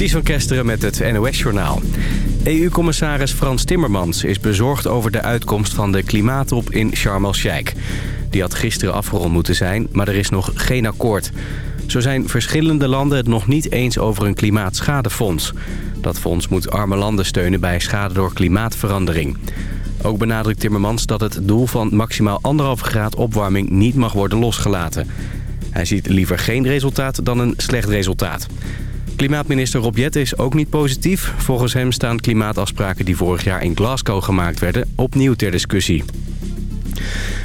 Ties van met het NOS-journaal. EU-commissaris Frans Timmermans is bezorgd over de uitkomst van de klimaattop in Sharm el-Sheikh. Die had gisteren afgerond moeten zijn, maar er is nog geen akkoord. Zo zijn verschillende landen het nog niet eens over een klimaatschadefonds. Dat fonds moet arme landen steunen bij schade door klimaatverandering. Ook benadrukt Timmermans dat het doel van maximaal anderhalve graad opwarming niet mag worden losgelaten. Hij ziet liever geen resultaat dan een slecht resultaat. Klimaatminister Rob Jette is ook niet positief. Volgens hem staan klimaatafspraken die vorig jaar in Glasgow gemaakt werden opnieuw ter discussie.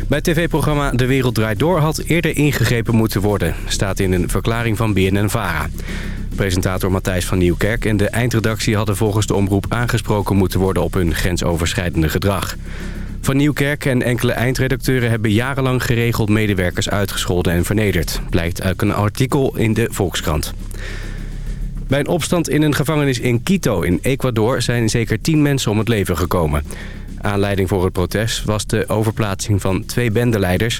Bij tv-programma De Wereld Draait Door had eerder ingegrepen moeten worden... staat in een verklaring van BNN-VARA. Presentator Matthijs van Nieuwkerk en de eindredactie hadden volgens de omroep aangesproken moeten worden op hun grensoverschrijdende gedrag. Van Nieuwkerk en enkele eindredacteuren hebben jarenlang geregeld medewerkers uitgescholden en vernederd. Blijkt uit een artikel in de Volkskrant. Bij een opstand in een gevangenis in Quito in Ecuador zijn zeker tien mensen om het leven gekomen. Aanleiding voor het protest was de overplaatsing van twee bendeleiders...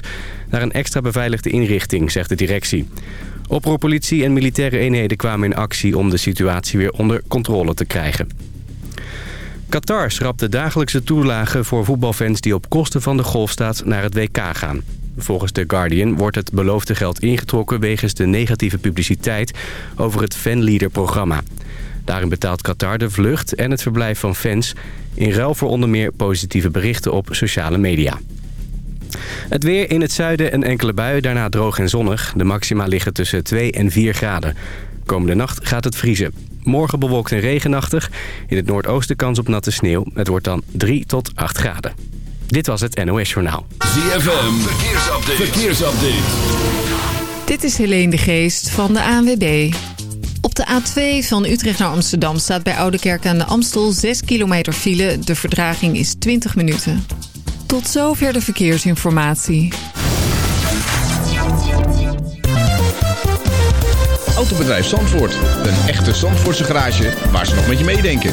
naar een extra beveiligde inrichting, zegt de directie. Oproerpolitie en militaire eenheden kwamen in actie om de situatie weer onder controle te krijgen. Qatar schrapt de dagelijkse toelagen voor voetbalfans die op kosten van de golfstaat naar het WK gaan. Volgens The Guardian wordt het beloofde geld ingetrokken wegens de negatieve publiciteit over het fanleader-programma. Daarin betaalt Qatar de vlucht en het verblijf van fans... in ruil voor onder meer positieve berichten op sociale media. Het weer in het zuiden en enkele buien, daarna droog en zonnig. De maxima liggen tussen 2 en 4 graden. Komende nacht gaat het vriezen. Morgen bewolkt en regenachtig. In het noordoosten kans op natte sneeuw. Het wordt dan 3 tot 8 graden. Dit was het NOS Journaal. ZFM, verkeersupdate. verkeersupdate. Dit is Helene de Geest van de ANWB. Op de A2 van Utrecht naar Amsterdam staat bij Oudekerk aan de Amstel 6 kilometer file. De verdraging is 20 minuten. Tot zover de verkeersinformatie. Autobedrijf Zandvoort. Een echte Zandvoortse garage waar ze nog met je meedenken.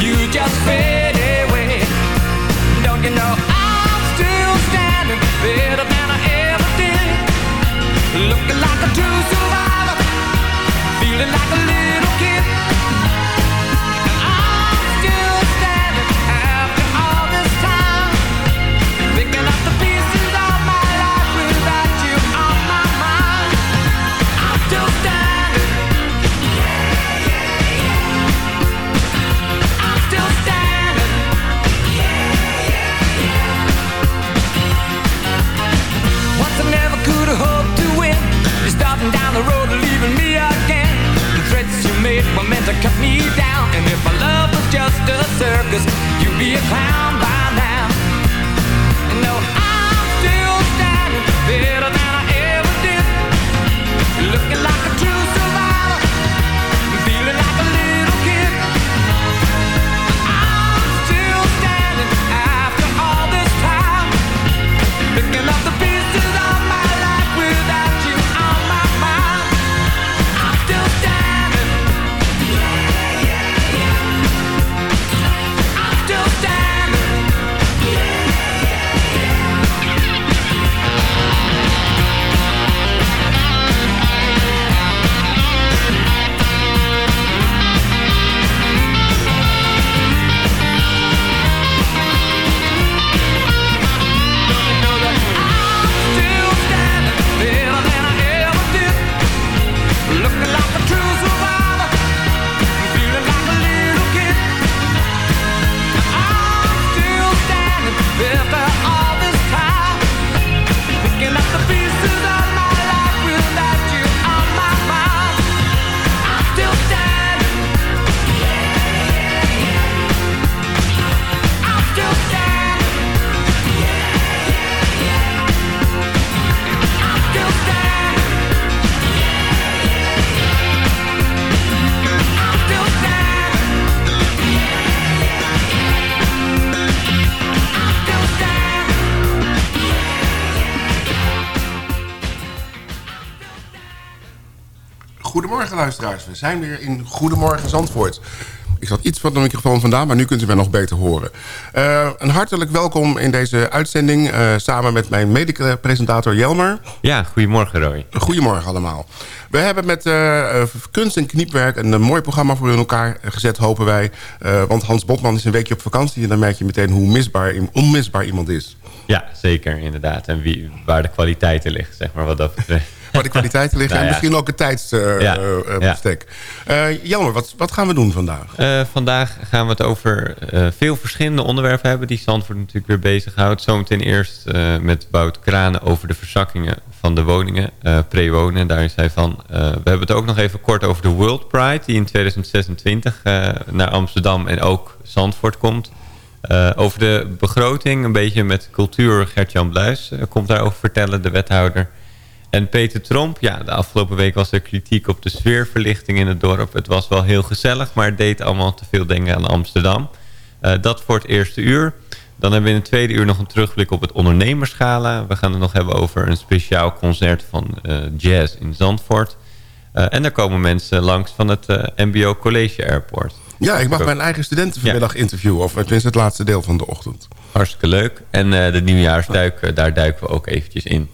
You just fade Goedemorgen luisteraars, we zijn weer in Goedemorgen Zandvoort. Ik zat iets van de microfoon vandaan, maar nu kunt u mij nog beter horen. Uh, een hartelijk welkom in deze uitzending... Uh, samen met mijn mede-presentator Jelmer. Ja, goedemorgen Roy. Goedemorgen allemaal. We hebben met uh, kunst en kniepwerk een mooi programma voor in elkaar gezet, hopen wij. want Hans Botman is een weekje op vakantie... en dan merk je meteen hoe misbaar, onmisbaar iemand is. Ja, zeker, inderdaad. En wie, waar de kwaliteiten liggen, zeg maar, wat dat betreft waar de kwaliteiten liggen. nou, en misschien ook het tijdsbestek. Uh, uh, Jelmer, wat, wat gaan we doen vandaag? Vandaag gaan we het over veel verschillende onderwerpen hebben... die Zandvoort natuurlijk weer bezighoudt. Zometeen eerst met Wout Kranen over de verzakkingen van de woningen. pre-wonen, daar is hij van. we hebben het ook nog even kort over de World Pride... die in 2026 naar Amsterdam en ook Zandvoort komt... Uh, over de begroting, een beetje met cultuur, Gert-Jan Bluis uh, komt daarover vertellen, de wethouder. En Peter Tromp, ja, de afgelopen week was er kritiek op de sfeerverlichting in het dorp. Het was wel heel gezellig, maar het deed allemaal te veel denken aan Amsterdam. Uh, dat voor het eerste uur. Dan hebben we in het tweede uur nog een terugblik op het ondernemerschala. We gaan het nog hebben over een speciaal concert van uh, jazz in Zandvoort. Uh, en daar komen mensen langs van het MBO College Airport. Ja, ik mag mijn eigen studenten vanmiddag ja. interviewen. Of tenminste het laatste deel van de ochtend. Hartstikke leuk. En de nieuwjaarsduik, daar duiken we ook eventjes in.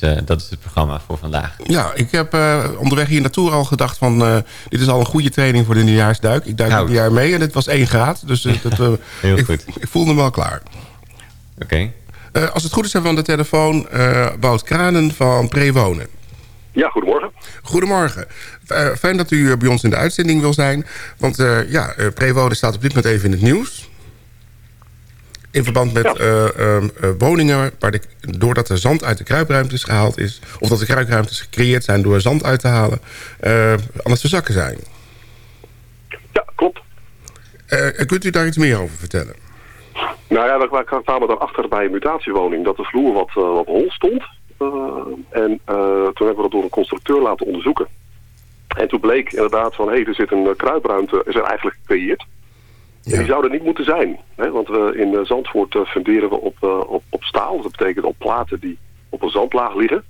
Dus uh, dat is het programma voor vandaag. Ja, ik heb uh, onderweg hier naartoe al gedacht van... Uh, dit is al een goede training voor de nieuwjaarsduik. Ik duik nou, jaar mee en het was 1 graad. Dus dat, Heel ik, goed. ik voelde me al klaar. Oké. Okay. als het goed is hebben we aan de telefoon Wout Kranen van Prewonen. Ja, goedemorgen. Goedemorgen. fijn dat u bij ons in de uitzending wil zijn. Want ja, Prewonen staat op dit moment even in het nieuws in verband met ja. uh, uh, woningen... Waar de, doordat er zand uit de kruipruimtes gehaald is... of dat de kruipruimtes gecreëerd zijn door zand uit te halen... Uh, aan het verzakken zijn. Ja, klopt. kunt u daar iets meer over vertellen? Nou ja, we kwamen daarachter bij een mutatiewoning... dat de vloer wat, wat hol stond. en toen hebben we dat door een constructeur laten onderzoeken. En toen bleek inderdaad van... hé, hey, er zit een kruipruimte, is er eigenlijk gecreëerd... Ja. Die zouden niet moeten zijn. Hè? Want we in Zandvoort uh, funderen we op, uh, op, op staal. Dat betekent op platen die op een zandlaag liggen.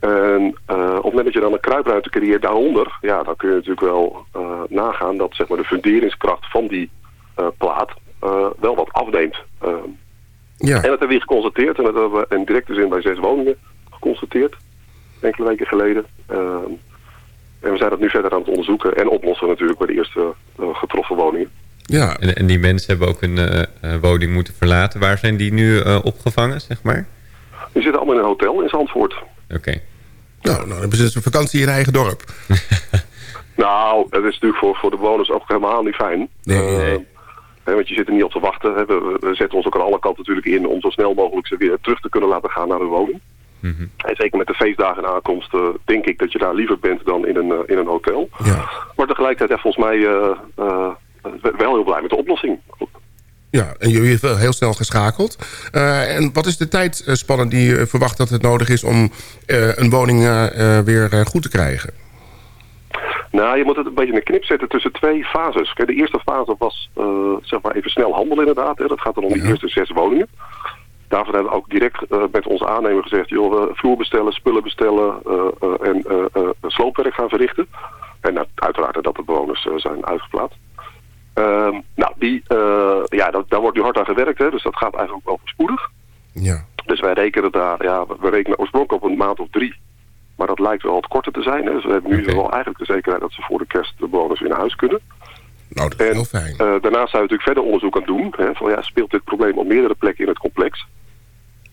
En uh, op het moment dat je dan een kruipruimte creëert daaronder... ja, dan kun je natuurlijk wel nagaan dat zeg maar, de funderingskracht van die plaat wel wat afneemt. ja. En dat hebben we hier geconstateerd. En dat hebben we in directe zin bij zes woningen geconstateerd. Enkele weken geleden. en we zijn dat nu verder aan het onderzoeken en oplossen natuurlijk bij de eerste getroffen woningen. Ja. En, en, die mensen hebben ook hun uh, woning moeten verlaten. Waar zijn die nu uh, opgevangen, zeg maar? Die zitten allemaal in een hotel in Zandvoort. Oké. Okay. Nou, nou hebben ze dus een vakantie in hun eigen dorp. nou, dat is natuurlijk voor, voor de bewoners ook helemaal niet fijn. Nee, nee. Hè, want je zit er niet op te wachten. We, we, zetten ons ook aan alle kanten natuurlijk in om zo snel mogelijk ze weer terug te kunnen laten gaan naar hun woning. Mm -hmm. En zeker met de feestdagen en aankomst denk ik dat je daar liever bent dan in een, in een hotel. Ja. Maar tegelijkertijd, ja, volgens mij wel heel blij met de oplossing. Ja, en jullie hebben heel snel geschakeld. Uh, en wat is de tijdspanne die je verwacht dat het nodig is... om uh, een woning uh, weer goed te krijgen? Nou, je moet het een beetje een knip zetten tussen twee fases. Kijk, de eerste fase was zeg maar even snel handelen inderdaad. Hè. Dat gaat dan om de ja. eerste zes woningen. Daarvoor hebben we ook direct met onze aannemer gezegd... joh, vloer bestellen, spullen bestellen en sloopwerk gaan verrichten. En uiteraard dat de bewoners zijn uitgeplaatst. Uh, nou, die, uh, ja, dat, daar wordt nu hard aan gewerkt, hè, dus dat gaat eigenlijk ook wel spoedig. Ja. Dus wij rekenen daar, ja, we rekenen oorspronkelijk op een maand of drie. Maar dat lijkt wel wat korter te zijn. Hè. Dus we hebben nu okay. wel eigenlijk de zekerheid dat ze voor de kerst de bewoners weer naar huis kunnen. Nou, dat is en, heel fijn. Uh, daarnaast zijn we natuurlijk verder onderzoek aan het doen. Hè, van, ja, speelt dit probleem op meerdere plekken in het complex?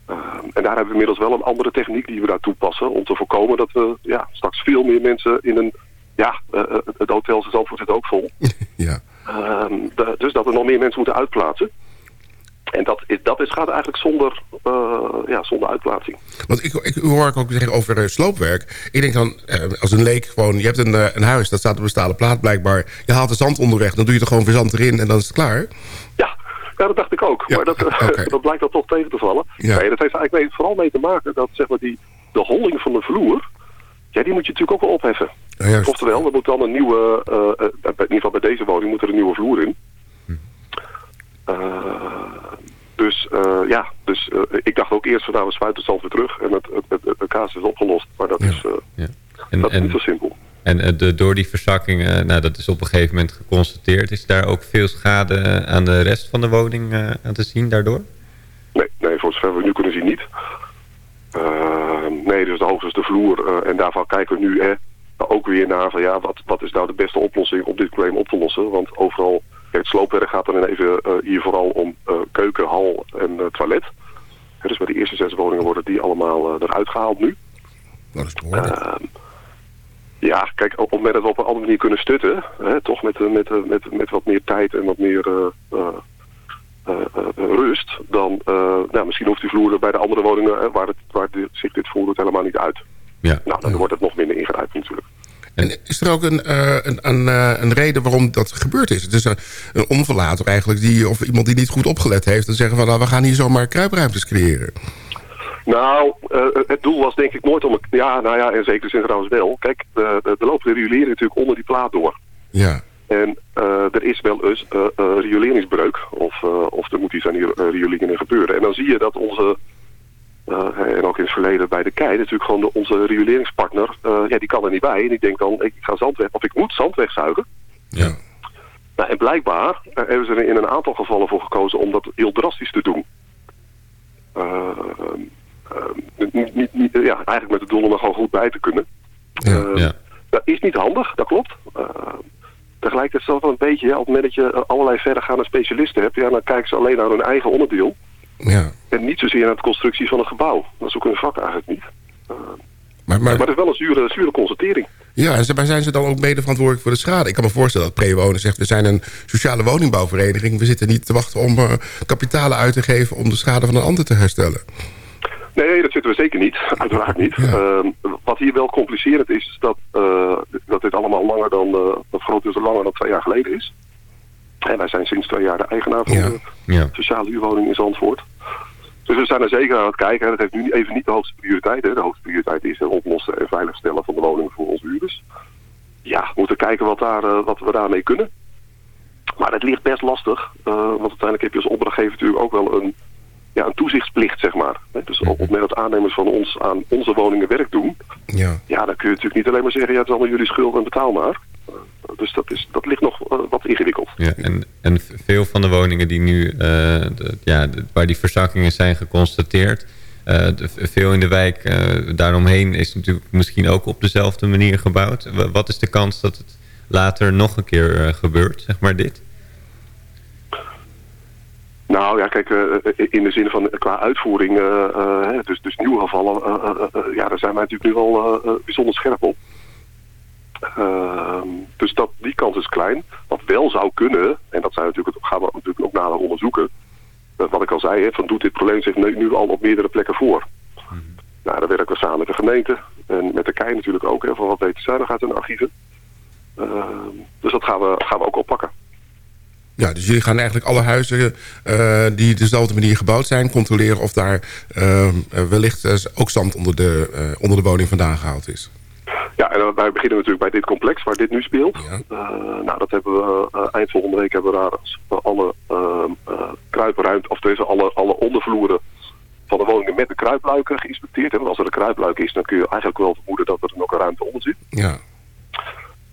Uh, en daar hebben we inmiddels wel een andere techniek die we daar toepassen... om te voorkomen dat we ja, straks veel meer mensen in een... Ja, uh, het hotel Zandvoort zit ook vol. ja. Um, de, dus dat er nog meer mensen moeten uitplaatsen. En dat, is, dat is, gaat eigenlijk zonder, uh, ja, zonder uitplaatsing. Want ik, ik hoor ik ook zeggen over uh, sloopwerk. Ik denk dan, uh, als een leek, gewoon, je hebt een, een huis, dat staat op een stalen plaat blijkbaar. Je haalt de zand onderweg, dan doe je er gewoon verzand erin en dan is het klaar. Ja, ja dat dacht ik ook. Ja, maar dat, okay. dat blijkt dan toch tegen te vallen. Ja. Nee, dat heeft eigenlijk vooral mee te maken dat zeg maar, die, de holling van de vloer... Ja, die moet je natuurlijk ook wel opheffen. Ja, Oftewel, er moet dan een nieuwe, uh, uh, in ieder geval bij deze woning moet er een nieuwe vloer in. Hm. Uh, dus ja, dus ik dacht ook eerst van nou we spuiten het zand weer terug en het, het, het, het, kaas is opgelost. Maar dat ja. is, ja. En, dat is en, niet zo simpel. En eh, de, door die verzakkingen, nou, dat is op een gegeven moment geconstateerd. Is daar ook veel schade aan de rest van de woning eh, aan te zien daardoor? Nee, nee, voor zover we nu kunnen zien niet. Uh, nee, dus de hoogste de vloer. Uh, en daarvan kijken we nu hè, ook weer naar van ja, wat, wat is nou de beste oplossing om dit probleem op te lossen. Want overal, het sloopwerk gaat dan even uh, hier vooral om keuken, hal en toilet. Hè, dus bij de eerste zes woningen worden die allemaal eruit gehaald nu. Dat is behoorlijk. Ehm, ja, kijk, op het moment dat we op een andere manier kunnen stutten, hè, toch met, met, met, met wat meer tijd en wat meer uh, rust, dan nou, misschien hoeft die vloer bij de andere woningen waar, het, waar de, zich dit voordoet helemaal niet uit. Ja. Nou, dan wordt het nog minder ingrijpend natuurlijk. En is er ook een, uh, een, een, een, reden waarom dat gebeurd is? Het is een, een onverlater eigenlijk, die, of iemand die niet goed opgelet heeft... en zeggen van nou, we gaan hier zomaar kruipruimtes creëren. Nou, uh, het doel was denk ik nooit om... Ja, nou ja, en zeker zin trouwens wel. Kijk, loopt de riolering natuurlijk onder die plaat door. Ja. En er is wel eens rioleringsbreuk. Of, of er moet iets aan die rioleringen gebeuren. En dan zie je dat onze... en ook in het verleden bij de KEI... natuurlijk gewoon de, onze rioleringspartner... ja, die kan er niet bij. En die denkt dan, ik ga zand weg... of ik moet zand wegzuigen. Ja. Nou, en blijkbaar hebben ze er in een aantal gevallen voor gekozen... om dat heel drastisch te doen. niet, niet, niet, ja, eigenlijk met het doel om er gewoon goed bij te kunnen. Ja, ja. Dat is niet handig, dat klopt tegelijkertijd is het wel een beetje, ja, op het moment dat je allerlei verdergaande specialisten hebt, ja, dan kijken ze alleen naar hun eigen onderdeel. Ja. En niet zozeer naar de constructie van een gebouw. Dat is ook een vak eigenlijk niet. Uh, maar, maar, maar het is wel een zure, zure constatering. Ja, en zijn ze dan ook mede verantwoordelijk voor de schade? Ik kan me voorstellen dat Prewonen zegt... we zijn een sociale woningbouwvereniging. We zitten niet te wachten om uh, kapitalen uit te geven... om de schade van een ander te herstellen. Nee, dat zitten we zeker niet. Uiteraard niet. Ja. Uh, wat hier wel complicerend is, is dat, uh, dat dit allemaal langer dan, dat groot dus langer dan twee jaar geleden is. En wij zijn sinds twee jaar de eigenaar van ja. de ja. sociale huurwoning in Zandvoort. Dus we zijn er zeker aan het kijken. Dat heeft nu even niet de hoogste prioriteit. Hè. De hoogste prioriteit is het oplossen en veiligstellen van de woningen voor onze huurders. Ja, we moeten kijken wat, daar, wat we daarmee kunnen. Maar het ligt best lastig. want uiteindelijk heb je als opdrachtgever natuurlijk ook wel een ja, een toezichtsplicht, zeg maar. Dus op het moment dat aannemers van ons aan onze woningen werk doen... Ja. ja, dan kun je natuurlijk niet alleen maar zeggen... ja, het is allemaal jullie schuld en betaal maar. Dus dat, is, dat ligt nog uh, wat ingewikkeld. Ja, en, en veel van de woningen die nu... Uh, de, ja, de, waar die verzakkingen zijn geconstateerd... De, veel in de wijk daaromheen is natuurlijk misschien ook op dezelfde manier gebouwd. Wat is de kans dat het later nog een keer gebeurt, zeg maar dit? Nou ja, kijk, in de zin van qua uitvoering, dus, dus nieuwe gevallen, ja, daar zijn wij natuurlijk nu wel bijzonder scherp op. Ehm, dus dat, die kans is klein. Wat wel zou kunnen, en dat zijn natuurlijk, gaan we natuurlijk ook nader onderzoeken. wat ik al zei, hè, van doet dit probleem zich nu, nu al op meerdere plekken voor. Mhm. Nou, daar werken we samen met de gemeente en met de KEI natuurlijk ook, hè, van wat weten zij nog uit hun archieven. Ehm, dus dat gaan we, gaan we ook oppakken. Ja, dus jullie gaan eigenlijk alle huizen uh, die dezelfde manier gebouwd zijn... controleren of daar uh, wellicht ook zand onder de, onder de woning vandaan gehaald is. Ja, en wij beginnen natuurlijk bij dit complex waar dit nu speelt. Ja. nou, dat hebben we eind volgende week hebben we daar alle kruipruimte... of deze alle, alle ondervloeren van de woningen met de kruipluiken geïnspecteerd. En als er een kruipluik is, dan kun je eigenlijk wel vermoeden dat er nog een ruimte onder zit. Ja.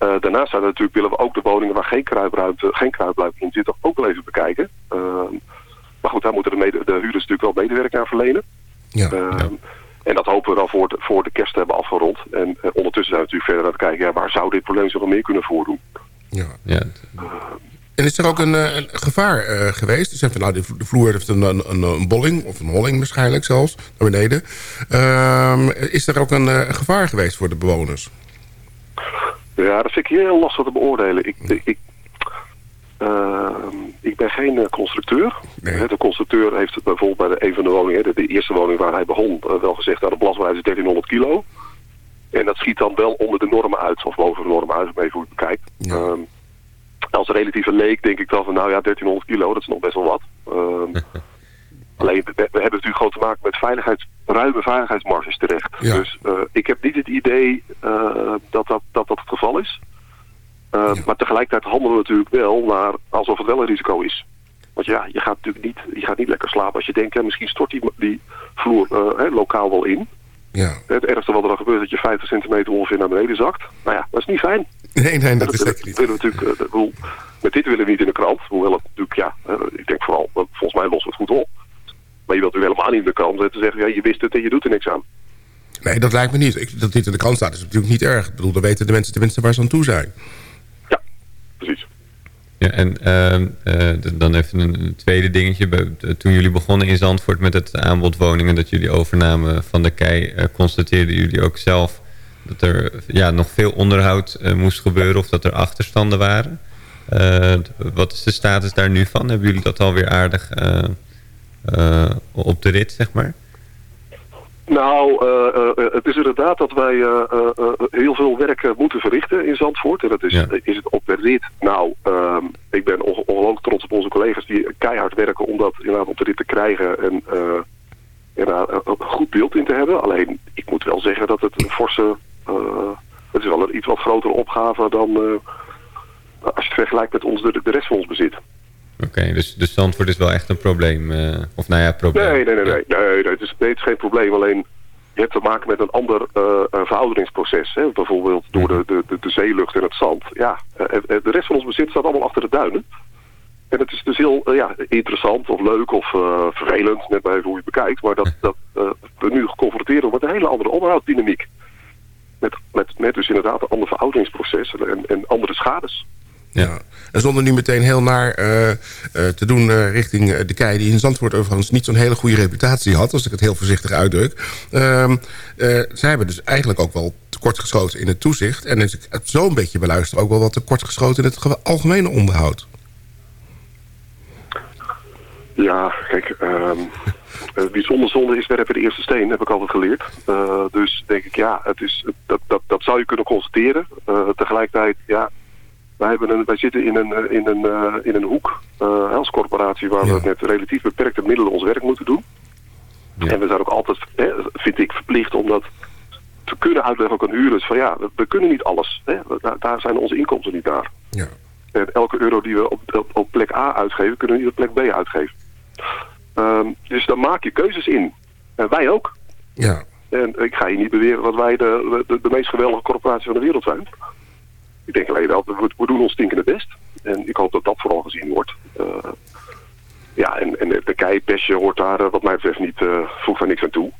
Uh, daarnaast zijn natuurlijk, willen we ook de woningen waar geen kruipruimte, geen kruipluik in zit, ook wel even bekijken. Uh, maar goed, daar moeten de, de huurders natuurlijk wel medewerking aan verlenen. Ja, uh, ja. En dat hopen we dan voor de, voor de kerst te hebben afgerond. En ondertussen zijn we natuurlijk verder aan het kijken, ja, waar zou dit probleem zich wel meer kunnen voordoen. Ja. ja. En is er ook een, een gevaar geweest? Dus even, nou, de vloer heeft een, een, een, bolling, of een holling waarschijnlijk zelfs, naar beneden. Ehm, is er ook een gevaar geweest voor de bewoners? Ja, dat vind ik heel lastig te beoordelen. Ik, ik, uh, ik ben geen uh, constructeur. Nee. De constructeur heeft bijvoorbeeld bij de, een van de woningen, de, de eerste woning waar hij begon, uh, wel gezegd, nou, de blasbaarheid is 1300 kilo. En dat schiet dan wel onder de normen uit, of boven de normen uit, even hoe je het bekijkt. Ja. Um, als relatieve leek denk ik dan van, nou ja, 1300 kilo, dat is nog best wel wat. Um, Alleen, we, we, hebben natuurlijk gewoon te maken met veiligheids, ruime veiligheidsmarges terecht. Ja. Dus uh, ik heb niet het idee dat, dat, dat dat het geval is. Ja. Maar tegelijkertijd handelen we natuurlijk wel naar alsof het wel een risico is. Want ja, je gaat natuurlijk niet, je gaat niet lekker slapen als je denkt, hè, misschien stort die, die vloer hè, lokaal wel in. Ja. Het ergste wat er dan gebeurt is dat je 50 centimeter ongeveer naar beneden zakt. Nou ja, dat is niet fijn. Nee, nee, dat is zeker niet. willen we natuurlijk, eh, bedoel, met dit willen we niet in de krant. Hoewel het natuurlijk, ja, eh, ik denk vooral, volgens mij lost het goed op. Maar je wilt natuurlijk helemaal niet in de krant zetten te zeggen, ja, je wist het en je doet er niks aan. Nee, dat lijkt me niet. Ik, dat dit in de krant staat is natuurlijk niet erg. Ik bedoel, dan weten de mensen tenminste waar ze aan toe zijn. Ja, en ehm, eh, dan even een tweede dingetje. Eh, Toen jullie begonnen in Zandvoort met het aanbod woningen... dat jullie overnamen van de KEI... eh, constateerden jullie ook zelf dat er ja, nog veel onderhoud moest gebeuren... of dat er achterstanden waren. Wat is de status daar nu van? Hebben jullie dat alweer aardig op de rit, zeg maar? Nou, eh, eh, het is inderdaad dat wij eh, eh, eh, heel veel werk eh, moeten verrichten in Zandvoort. En dat is, Ja. is het op de rit. Nou, ehm, ik ben onge- ongelooflijk trots op onze collega's die keihard werken om dat inderdaad op de rit te krijgen. En eh, inderdaad, een een goed beeld in te hebben. Alleen, ik moet wel zeggen dat het een forse... eh, het is wel een iets wat grotere opgave dan... eh, als je het vergelijkt met ons, de, de rest van ons bezit. Oké, dus, dus Zandvoort is wel echt een probleem. eh, of nou ja, probleem. Nee, nee, nee, nee. nee, nee, het, is, nee het is geen probleem. Alleen je hebt te maken met een ander eh, verouderingsproces. Hè? Bijvoorbeeld door de, de, de, de zeelucht en het zand. Ja, eh, de rest van ons bezit staat allemaal achter de duinen. En het is dus heel ja, interessant of leuk of vervelend, net bij hoe je het bekijkt. Maar dat, dat we nu geconfronteerd worden met een hele andere onderhoudsdynamiek. Met, met, met dus inderdaad een ander verouderingsproces en, en andere schades. Ja. En zonder nu meteen heel naar eh, eh, te doen eh, richting eh, de kei... die in Zandvoort overigens niet zo'n hele goede reputatie had... als ik het heel voorzichtig uitdruk. Ehm eh, zij hebben dus eigenlijk ook wel tekortgeschoten in het toezicht. En als ik het zo'n beetje beluister... ook wel wat tekortgeschoten in het ge- algemene onderhoud. Ja, kijk, ehm eh, wie zonder zonde is, werpen de eerste steen, heb ik altijd geleerd. Eh, dus denk ik, ja, het is, dat, dat, dat zou je kunnen constateren. Eh, tegelijkertijd, ja, wij, hebben een, wij zitten in een, eh, in een, eh, in een hoek eh, als corporatie waar Ja. we met relatief beperkte middelen ons werk moeten doen. Ja. En we zijn ook altijd, hè, vind ik, verplicht om dat te kunnen uitleggen ook aan huurders. Van ja, we, we kunnen niet alles. Hè. Daar, daar zijn onze inkomsten niet naar. Ja. En elke euro die we op, op, op plek A uitgeven, kunnen we niet op plek B uitgeven. Ehm, dus dan maak je keuzes in. En wij ook. Ja. En ik ga je niet beweren dat wij de, de, de meest geweldige corporatie van de wereld zijn. Ik denk alleen dat we, we doen ons stinkende best. En ik hoop dat dat vooral gezien wordt. Eh, ja, en, en de keipestje hoort daar eh, wat mij betreft niet, eh voegt daar niks aan toe.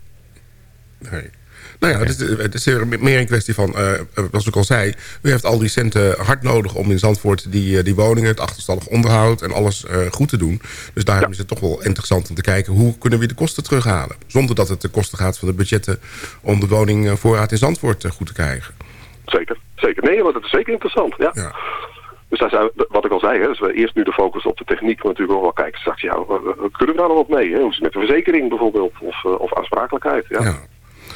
Nee. Nou ja, het is, het is er meer een kwestie van, zoals ik al zei... u heeft al die centen hard nodig om in Zandvoort die, die woningen... het achterstallig onderhoud en alles goed te doen. Dus daarom is het toch wel interessant om te kijken... hoe kunnen we de kosten terughalen? Zonder dat het de kosten gaat van de budgetten... om de woningvoorraad in Zandvoort goed te krijgen. Zeker, zeker. Nee, maar dat is zeker interessant. Ja. Ja. Dus daar zijn wat ik al zei, hè, dus we eerst nu de focus op de techniek, maar natuurlijk ook wel kijken straks, ja, kunnen we daar nog wat mee? Hè? Hoe is het met de verzekering bijvoorbeeld, of, eh, of aansprakelijkheid? Ja. Ja.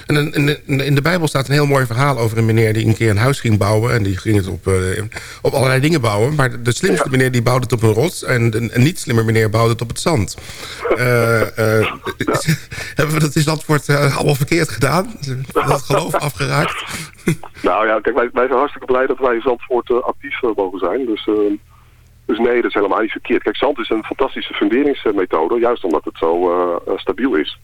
En in, de Bijbel staat een heel mooi verhaal over een meneer... die een keer een huis ging bouwen. En die ging het op, eh, op allerlei dingen bouwen. Maar de, slimste meneer die bouwde het op een rots... en de, een niet slimmer meneer bouwde het op het zand. Eh, eh, Hebben we dat in Zandvoort allemaal verkeerd gedaan? Dat geloof afgeraakt? Nou ja, kijk, wij, wij zijn hartstikke blij dat wij in Zandvoort actief mogen zijn. Dus, eh, dus nee, dat is helemaal niet verkeerd. Kijk, zand is een fantastische funderingsmethode, juist omdat het zo stabiel is.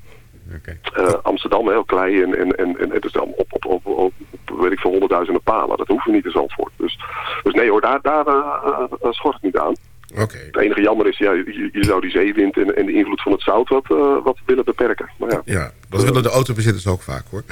Eh, Amsterdam, heel klei en, en, en, en het is dan op, op, op, op, weet ik veel, honderdduizenden palen. Dat hoeven we niet in Zandvoort. Dus, dus nee hoor, daar, daar eh, schort het niet aan. Oké. Het enige jammer is, ja, je, je zou die zeewind en, en de invloed van het zout wat, wat willen beperken. Maar ja, Ja, dat willen de autobezitters ook vaak, hoor.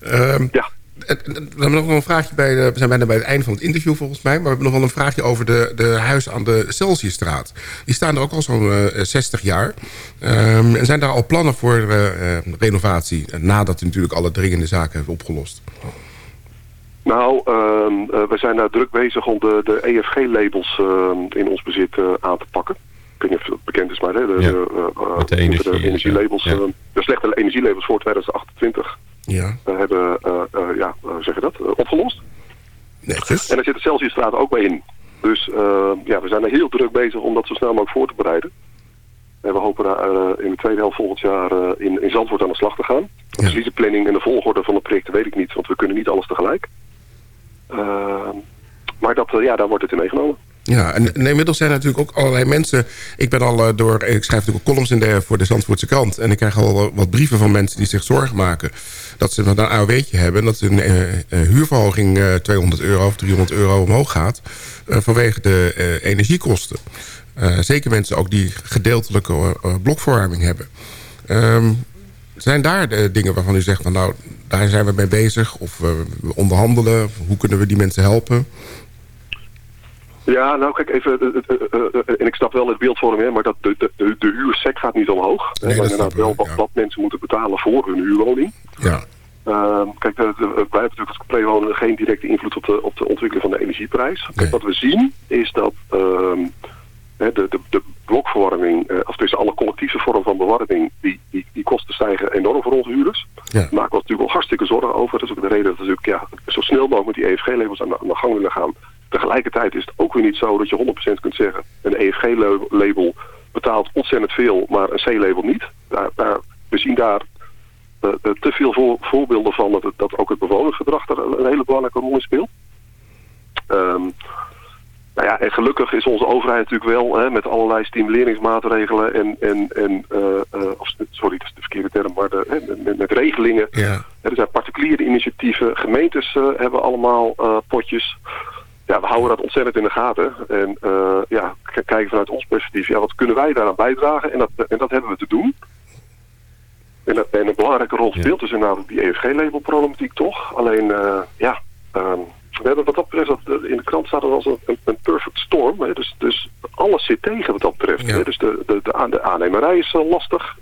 Ehm, ja. We hebben nog wel een vraagje bij de, we zijn bijna bij het einde van het interview volgens mij. Maar we hebben nog wel een vraagje over de, de huis aan de Celsiusstraat. Die staan er ook al zo'n eh, 60 jaar. Ehm, en zijn daar al plannen voor eh, eh, renovatie? eh, Nadat u natuurlijk alle dringende zaken heeft opgelost. Nou, ehm, eh, we zijn daar druk bezig om de, de EFG-labels ehm, in ons bezit eh, aan te pakken. Ik weet niet of het bekend is, maar hè, de, Ja, de, eh, eh, de energielabels, Ja. eh, de slechte energielabels voor 2028 Ja, we hebben, eh, eh, ja, zeg je dat, eh, opgelost. netjes. En daar zit de Celsiusstraat ook bij in. Dus ja, we zijn er heel druk bezig om dat zo snel mogelijk voor te bereiden. En we hopen daar in de tweede helft volgend jaar in, in Zandvoort aan de slag te gaan. Precies de planning en de volgorde van de projecten weet ik niet, want we kunnen niet alles tegelijk. Maar dat, ja, daar wordt het in meegenomen. Ja, en, inmiddels zijn er natuurlijk ook allerlei mensen... Ik ben al eh, door... Ik schrijf natuurlijk ook columns in voor de Zandvoortse krant... en ik krijg al wat brieven van mensen die zich zorgen maken... dat ze een AOW'tje hebben... en dat een uh, huurverhoging uh, 200 euro of 300 euro omhoog gaat... vanwege de energiekosten. zeker mensen ook die gedeeltelijke blokverwarming hebben. Um, zijn daar de dingen waarvan u zegt... van nou, daar zijn we mee bezig of we onderhandelen? Hoe kunnen we die mensen helpen? Ja, nou kijk even, uh, uh, uh, en ik snap wel het beeldvorming, maar dat de, de, de, huursec gaat niet omhoog. Nee, maar inderdaad wel wat, mensen moeten betalen voor hun huurwoning. Ja. Ehm, kijk, wij hebben natuurlijk als prewonen geen directe invloed op de, op de ontwikkeling van de energieprijs. Kijk, wat we zien is dat ehm, de, de, de blokverwarming, uh, of tussen alle collectieve vormen van bewarming, die, die, die kosten stijgen enorm voor onze huurders. Ja. Daar maken we natuurlijk wel hartstikke zorgen over. Dat is ook de reden dat we natuurlijk ja, zo snel mogelijk met die EFG-labels aan, aan, de gang willen gaan. Tegelijkertijd is het ook weer niet zo dat je 100% kunt zeggen, een EFG-label betaalt ontzettend veel, maar een C-label niet. Daar, daar, we zien daar uh, uh, te veel voor, voorbeelden van dat, dat ook het bewonersgedrag er een hele belangrijke rol in speelt. Um, nou ja, en gelukkig is onze overheid natuurlijk wel hè, met allerlei stimuleringsmaatregelen en, en, en uh, uh, of, sorry, dat is de verkeerde term, maar de, hè, met, met, regelingen. Ja. Er zijn particuliere initiatieven, gemeentes hebben allemaal potjes. Ja, we houden dat ontzettend in de gaten. En ja, kijken vanuit ons perspectief, ja, wat kunnen wij daaraan bijdragen? En dat, en dat hebben we te doen. En, dat, en een belangrijke rol speelt dus inderdaad die EFG-labelproblematiek toch. Alleen, ja... Um, we hebben wat dat betreft, dat in de krant staat er als een, een, perfect storm. Hè? Dus, dus alles zit tegen wat dat betreft. Ja. Hè? Dus de, de, de, de aannemerij is uh, lastig.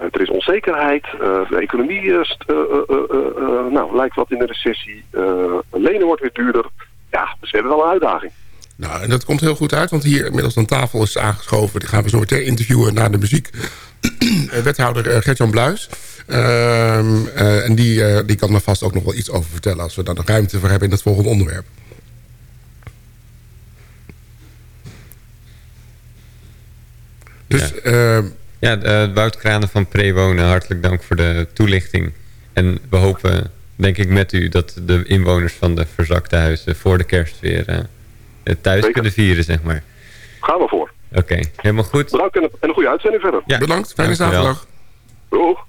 Uh, er is onzekerheid. Uh, de economie is, nou, lijkt wat in de recessie. lenen wordt weer duurder. Ja, dus we hebben wel een uitdaging. Nou, en dat komt heel goed uit, want hier inmiddels aan tafel is aangeschoven. Die gaan we zo meteen interviewen na de muziek. Wethouder Gertjan Bluis. Um, uh, en die, uh, die kan er vast ook nog wel iets over vertellen... als we daar nog ruimte voor hebben in het volgende onderwerp. Dus, ja, uh, ja uh, Wout Kranen van Prewonen, hartelijk dank voor de toelichting. En we hopen, denk ik met u... dat de inwoners van de verzakte huizen voor de kerst weer uh, thuis Zeker. kunnen vieren, zeg maar. Gaan we voor. Oké, okay, helemaal goed. Bedankt en een goede uitzending verder. Ja, Bedankt, fijne zaterdag. Doeg.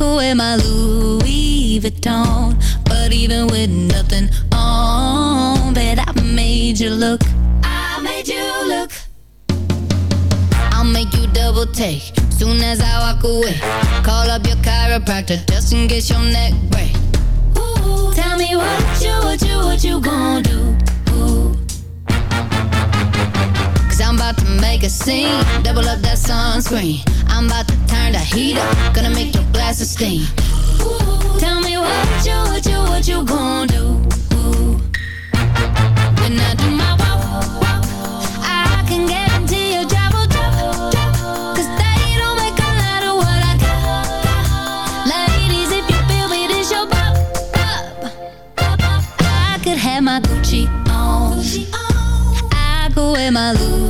Wear my Louis Vuitton, but even with nothing on, bet I made you look. I made you look. I'll make you double take soon as I walk away. Call up your chiropractor just in case your neck break. Ooh, tell me what you, what you, what you gonna do? Cause I'm about to make a scene. Double up that sunscreen. I'm about to turn the heat up. Gonna make your glasses steam. Ooh, tell me what you, what you, what you gonna do? When I do my walk, walk, I can guarantee you trouble, trouble, trouble. Cause they don't make a lot of what I got. Ladies, if you feel me, your. I could have my Gucci on. Gucci on. I go wear my Louis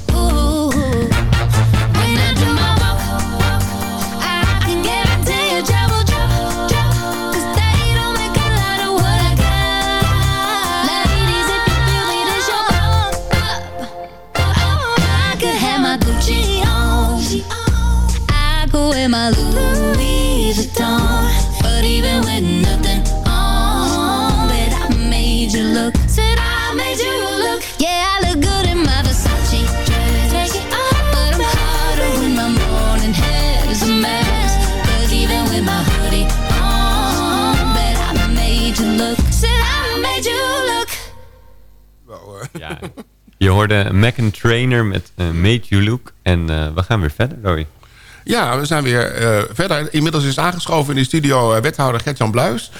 Je hoorde Mac Trainer met uh, Made You Look. En uh, we gaan weer verder, Roy. Ja, we zijn weer eh, verder. Inmiddels is aangeschoven in de studio uh, wethouder Gert-Jan Bluis.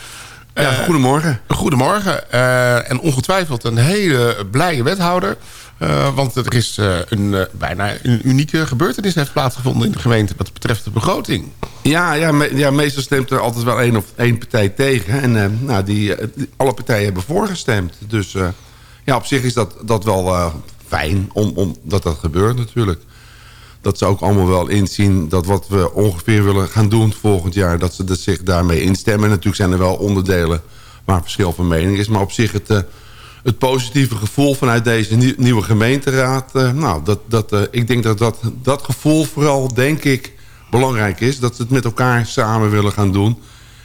Ja, Eh, goedemorgen. Goedemorgen. Eh, en ongetwijfeld een hele blije wethouder. Eh, want er is eh, een, eh, bijna een unieke gebeurtenis heeft plaatsgevonden in de gemeente... wat betreft de begroting. Ja, ja, me- ja, meestal stemt er altijd wel één of één partij tegen. En eh, nou, die, eh, die- alle partijen hebben voorgestemd. Dus eh, ja, op zich is dat, dat wel eh, fijn om, om, dat dat gebeurt natuurlijk. Dat ze ook allemaal wel inzien dat wat we ongeveer willen gaan doen volgend jaar... dat ze dat zich daarmee instemmen. Natuurlijk zijn er wel onderdelen waar verschil van mening is. Maar op zich het, eh, het positieve gevoel vanuit deze nie- nieuwe gemeenteraad... eh, nou, dat, dat, ik denk dat, dat dat gevoel vooral, denk ik, belangrijk is. Dat ze het met elkaar samen willen gaan doen.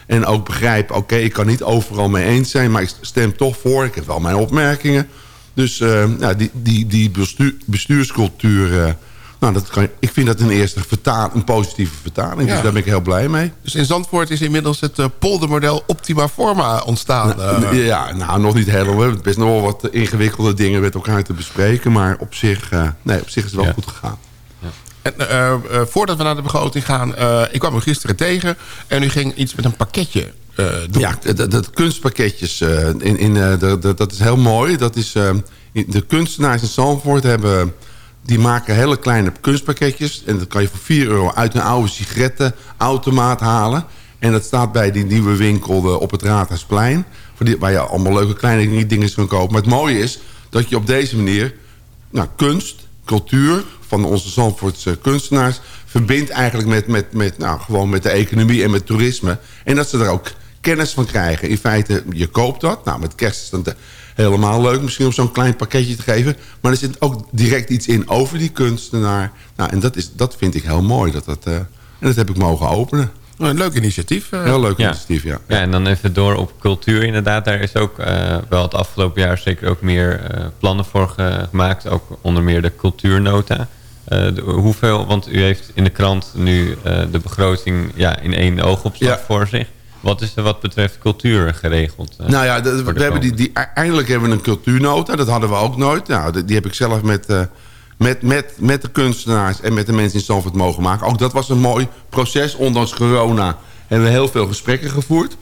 En ook begrijpen, oké, ik kan niet overal mee eens zijn... maar ik stem toch voor, ik heb wel mijn opmerkingen. Dus eh, nou, die, die, die bestuur, bestuurscultuur... eh, nou, dat kan, ik vind dat een eerste vertaal, een positieve vertaling. Ja. Dus daar ben ik heel blij mee. Dus in Zandvoort is inmiddels het eh, poldermodel Optima Forma ontstaan. eh. ja, nou, nog niet helemaal. We hebben best nog wel wat ingewikkelde dingen met elkaar te bespreken. Maar op zich, nee, op zich is het wel Ja. goed gegaan. En, eh, eh, voordat we naar de begroting gaan... eh, ik kwam u gisteren tegen en u ging iets met een pakketje doen. Ja, dat, dat kunstpakketjes, in, in, dat, dat- is heel mooi. Dat is, de kunstenaars in Zandvoort hebben... Die maken hele kleine kunstpakketjes. En dat kan je voor 4 euro uit een oude sigarettenautomaat halen. En dat staat bij die nieuwe winkel op het Raadhuisplein. Waar je allemaal leuke kleine dingen kan kopen. Maar het mooie is dat je op deze manier... Nou, kunst, cultuur van onze Zandvoortse kunstenaars... verbindt eigenlijk met, met, met, nou, gewoon met de economie en met toerisme. En dat ze er ook kennis van krijgen. In feite, je koopt dat. Nou, met kerst is het helemaal leuk misschien om zo'n klein pakketje te geven. Maar er zit ook direct iets in over die kunstenaar. Nou, en dat, is, dat vind ik heel mooi. Dat dat, eh, en dat heb ik mogen openen. Een leuk initiatief. eh. Heel leuk Ja. initiatief, ja. Ja, en dan even door op cultuur inderdaad. Daar is ook eh, wel het afgelopen jaar zeker ook meer eh, plannen voor ge- gemaakt. Ook onder meer de cultuurnota. De- hoeveel, want u heeft in de krant nu de begroting ja, in één oogopslag Ja. voor zich. Wat is er wat betreft cultuur geregeld? Nou ja, de- we hebben die, die, eindelijk hebben we een cultuurnota. Dat hadden we ook nooit. Nou, die, die heb ik zelf met, met, met, met de kunstenaars en met de mensen in Zandvoort mogen maken. Ook dat was een mooi proces. Ondanks corona hebben we heel veel gesprekken gevoerd.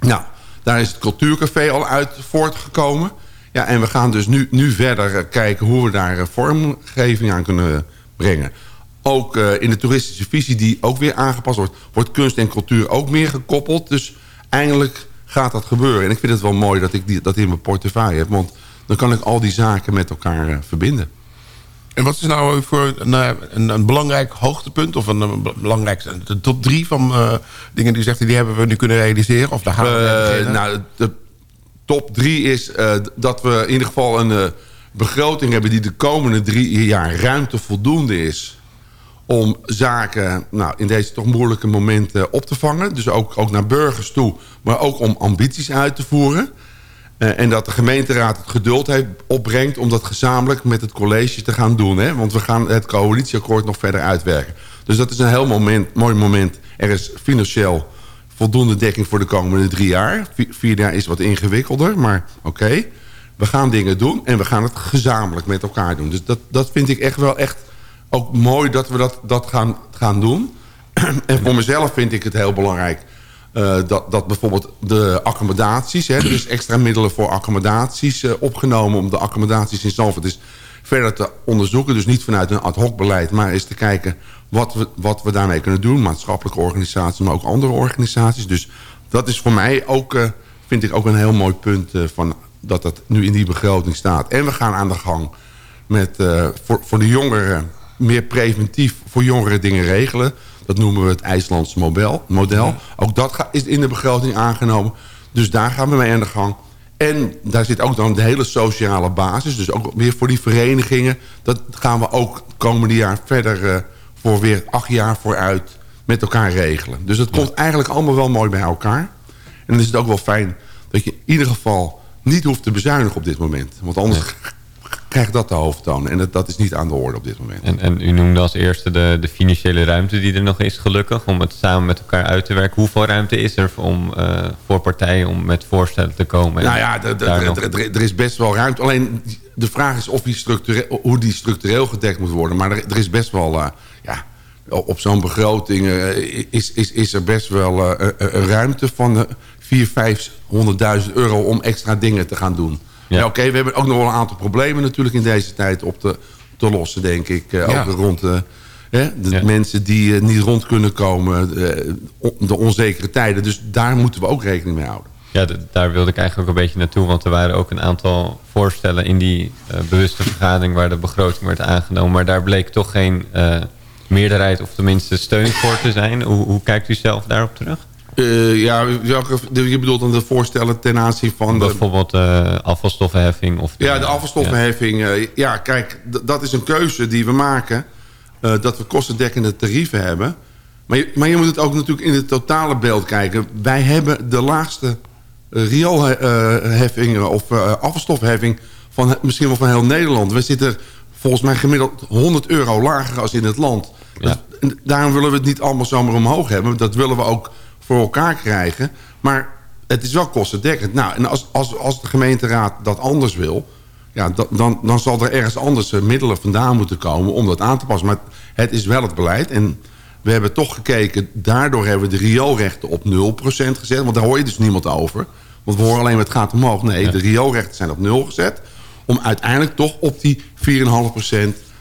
Nou, daar is het cultuurcafé al uit voortgekomen. Ja, en we gaan dus nu, nu verder eh, kijken hoe we daar eh, vormgeving aan kunnen brengen. Ook eh, in de toeristische visie die ook weer aangepast wordt... wordt kunst en cultuur ook meer gekoppeld. Dus eindelijk gaat dat gebeuren. En ik vind het wel mooi dat ik die, dat in mijn portefeuille heb. Want dan kan ik al die zaken met elkaar eh, verbinden. En wat is nou voor een, eh, een, een belangrijk hoogtepunt... of een, een belangrijk de top drie van eh, dingen die u zegt... die hebben we nu kunnen realiseren? Of daar gaan we beginnen? nou, de top drie is eh, dat we in ieder geval een begroting hebben... die de komende drie jaar ruimte voldoende is... om zaken nou, in deze toch moeilijke momenten op te vangen. Dus ook, ook naar burgers toe, maar ook om ambities uit te voeren. Eh, en dat de gemeenteraad het geduld heeft, opbrengt... om dat gezamenlijk met het college te gaan doen. Hè? Want we gaan het coalitieakkoord nog verder uitwerken. Dus dat is een heel moment, mooi moment. Er is financieel voldoende dekking voor de komende drie jaar. Vi- Vier jaar is wat ingewikkelder, maar oké. We gaan dingen doen en we gaan het gezamenlijk met elkaar doen. Dus dat, dat vind ik echt wel echt ook mooi dat we dat, dat gaan, gaan doen. en voor mezelf vind ik het heel belangrijk... eh, dat, dat bijvoorbeeld de accommodaties... Hè, er is extra middelen voor accommodaties eh, opgenomen... om de accommodaties in Zalvoort dus verder te onderzoeken. Dus niet vanuit een ad hoc beleid... maar eens te kijken wat we, wat we daarmee kunnen doen. Maatschappelijke organisaties, maar ook andere organisaties. Dus dat is voor mij ook, eh, vind ik ook een heel mooi punt... van dat dat nu in die begroting staat. En we gaan aan de gang met voor, voor de jongeren meer preventief voor jongeren dingen regelen. Dat noemen we het IJslandse model. model. Ook dat ga- is in de begroting aangenomen. Dus daar gaan we mee aan de gang. En daar zit ook dan de hele sociale basis. Dus ook weer voor die verenigingen. Dat gaan we ook het komende jaar verder eh, voor weer acht jaar vooruit met elkaar regelen. Dus het komt eigenlijk allemaal wel mooi bij elkaar. En dan is het ook wel fijn dat je in ieder geval niet hoeft te bezuinigen op dit moment. Want anders krijgt dat de hoofdtoon. En dat, dat is niet aan de orde op dit moment. En, en u noemde als eerste de, de financiële ruimte die er nog is, gelukkig, om het samen met elkaar uit te werken. Hoeveel ruimte is er om, eh, voor partijen om met voorstellen te komen? En Nou ja, er- nog- is best wel ruimte. Alleen de vraag is of die structureel, hoe die structureel gedekt moet worden. Maar er, er is best wel... eh, ja, op zo'n begroting eh, is, is, is er best wel ruimte van uh, 400.000, 500.000 euro om extra dingen te gaan doen. Ja. Oké, we hebben ook nog wel een aantal problemen natuurlijk in deze tijd op te, te lossen, denk ik. Eh. Ook rond de, hè, de mensen die eh, niet rond kunnen komen, eh, de onzekere tijden. Dus daar moeten we ook rekening mee houden. Ja, daar wilde ik eigenlijk ook een beetje naartoe. Want er waren ook een aantal voorstellen in die eh, bewuste vergadering... waar de begroting werd aangenomen. Maar daar bleek toch geen eh, meerderheid of tenminste steun voor te zijn. Hoe, hoe kijkt u zelf daarop terug? Eh, ja, welke, je bedoelt dan de voorstellen ten aanzien van... De, Bijvoorbeeld eh, afvalstoffenheffing? Of Ja, de afvalstoffenheffing. Ja, ja kijk, dat is een keuze die we maken. eh, dat we kostendekkende tarieven hebben. Maar je, maar je moet het ook natuurlijk in het totale beeld kijken. Wij hebben de laagste uh, rioolheffingen of eh, afvalstoffenheffing... Van, misschien wel van heel Nederland. We zitten volgens mij gemiddeld 100 euro lager als in het land. Dus, daarom willen we het niet allemaal zomaar omhoog hebben. Dat willen we ook voor elkaar krijgen. Maar het is wel kostendekkend. Nou, en als, als, als de gemeenteraad dat anders wil... Ja, da- dan, dan zal er ergens anders eh, middelen vandaan moeten komen om dat aan te passen. Maar het is wel het beleid. En we hebben toch gekeken, daardoor hebben we de rioolrechten op 0% gezet. Want daar hoor je dus niemand over. Want we horen alleen maar het gaat omhoog. Nee, de rioolrechten zijn op 0 gezet. Om uiteindelijk toch op die 4,5%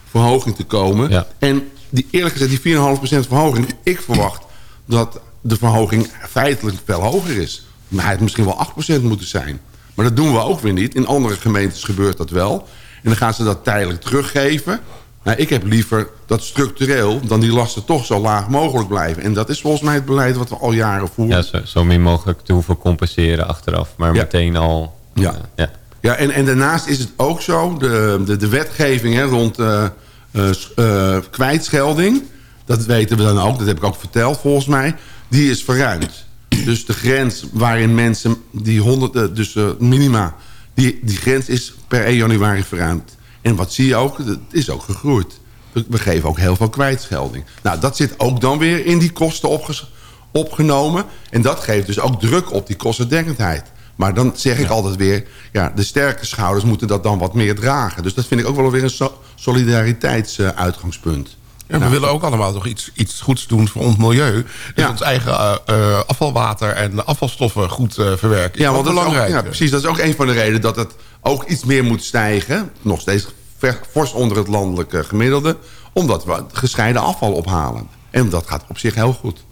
verhoging te komen. En die, eerlijk gezegd, die 4,5% verhoging... ik verwacht dat de verhoging feitelijk veel hoger is. Maar het misschien wel 8% moeten zijn. Maar dat doen we ook weer niet. In andere gemeentes gebeurt dat wel. En dan gaan ze dat tijdelijk teruggeven. Nou, ik heb liever dat structureel... dan die lasten toch zo laag mogelijk blijven. En dat is volgens mij het beleid wat we al jaren voeren. Ja, zo, zo min mogelijk te hoeven compenseren achteraf. Maar meteen al... Ja. eh, ja. Ja, en, en daarnaast is het ook zo, de, de, de wetgeving hè, rond eh, eh, kwijtschelding... dat weten we dan ook, dat heb ik ook verteld volgens mij... die is verruimd. Dus de grens waarin mensen die 100, eh, dus eh, minima... Die, die grens is per 1 januari verruimd. En wat zie je ook? Het is ook gegroeid. We, geven ook heel veel kwijtschelding. Nou, dat zit ook dan weer in die kosten opges- opgenomen. En dat geeft dus ook druk op die kostendekkendheid. Maar dan zeg ik altijd weer... Ja, de sterke schouders moeten dat dan wat meer dragen. Dus dat vind ik ook wel weer een so- solidariteitsuitgangspunt. En we willen ook allemaal nog iets, iets goeds doen voor ons milieu. Dus ons eigen eh, afvalwater en afvalstoffen goed eh, verwerken. Ja, want ook, belangrijk. ja, precies. Dat is ook een van de redenen dat het ook iets meer moet stijgen. Nog steeds ver- fors onder het landelijke gemiddelde. Omdat we gescheiden afval ophalen. En dat gaat op zich heel goed.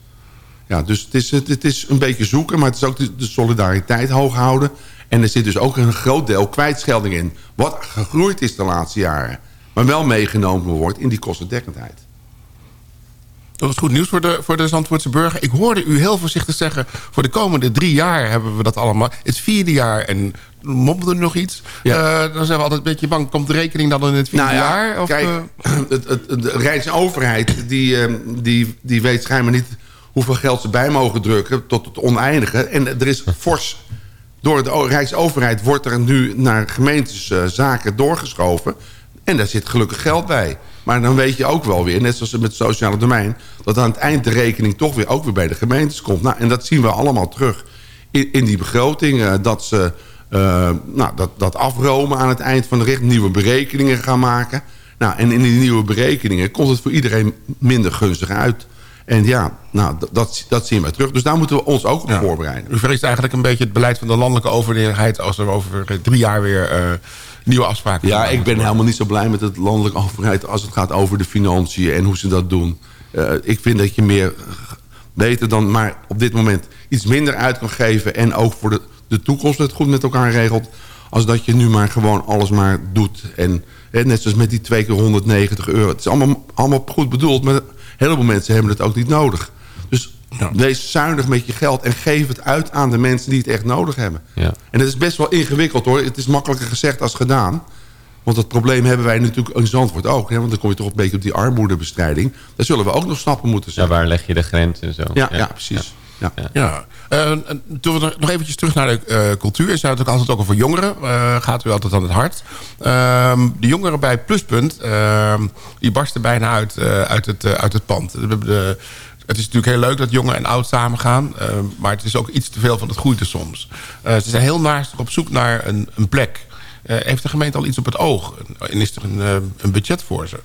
Ja, dus het is, het, het is een beetje zoeken, maar het is ook de, de solidariteit hoog houden. En er zit dus ook een groot deel kwijtschelding in. Wat gegroeid is de laatste jaren. Maar wel meegenomen wordt in die kostendekkendheid. Dat is goed nieuws voor de, voor de Zandvoortse burger. Ik hoorde u heel voorzichtig zeggen... voor de komende drie jaar hebben we dat allemaal. Het vierde jaar en mompelde er nog iets. Eh, dan zijn we altijd een beetje bang. Komt de rekening dan in het vierde Nou ja, jaar? Of, kijk, eh, het, het, de Rijksoverheid die, eh, die, die weet schijnbaar niet hoeveel geld ze bij mogen drukken tot het oneindige. En er is fors... Door de Rijksoverheid wordt er nu naar gemeentes eh, zaken doorgeschoven. En daar zit gelukkig geld bij. Maar dan weet je ook wel weer, net zoals met het sociale domein... dat aan het eind de rekening toch weer ook weer bij de gemeentes komt. Nou, en dat zien we allemaal terug in, in die begroting. eh, dat ze eh, nou, dat, dat afromen aan het eind van de rit. Nieuwe berekeningen gaan maken. Nou, en in die nieuwe berekeningen komt het voor iedereen minder gunstig uit. En ja, nou, dat, dat, zien we terug. Dus daar moeten we ons ook op voorbereiden. U vreest eigenlijk een beetje het beleid van de landelijke overheid... als er over drie jaar weer eh, nieuwe afspraken Ja, ik ben helemaal niet zo blij met het landelijke overheid... als het gaat over de financiën en hoe ze dat doen. Eh, ik vind dat je meer beter dan maar op dit moment iets minder uit kan geven... en ook voor de, de toekomst het goed met elkaar regelt... als dat je nu maar gewoon alles maar doet. En hè, net zoals met die twee keer 190 euro. Het is allemaal, allemaal goed bedoeld, maar een heleboel mensen hebben het ook niet nodig. Dus wees zuinig met je geld en geef het uit aan de mensen die het echt nodig hebben. Ja. En het is best wel ingewikkeld hoor. Het is makkelijker gezegd als gedaan. Want dat probleem hebben wij natuurlijk in Zandvoort ook. Hè? Want dan kom je toch een beetje op die armoedebestrijding. Daar zullen we ook nog stappen moeten Ja, zetten. waar leg je de grens en zo? Ja, ja, precies. Ja. Ja, Eh, en toen we nog- eventjes terug naar de eh, cultuur. Is natuurlijk altijd ook over jongeren. eh, gaat u altijd aan het hart. Ehm, de jongeren bij Pluspunt, ehm, die barsten bijna uit, eh, uit, het, uit het pand. We hebben de, het is natuurlijk heel leuk dat jong en oud samen gaan. eh, maar het is ook iets te veel van het goede soms. Eh, ze zijn heel naastig op zoek naar een, een plek. Eh, heeft de gemeente al iets op het oog? En is er een, eh, een budget voor ze?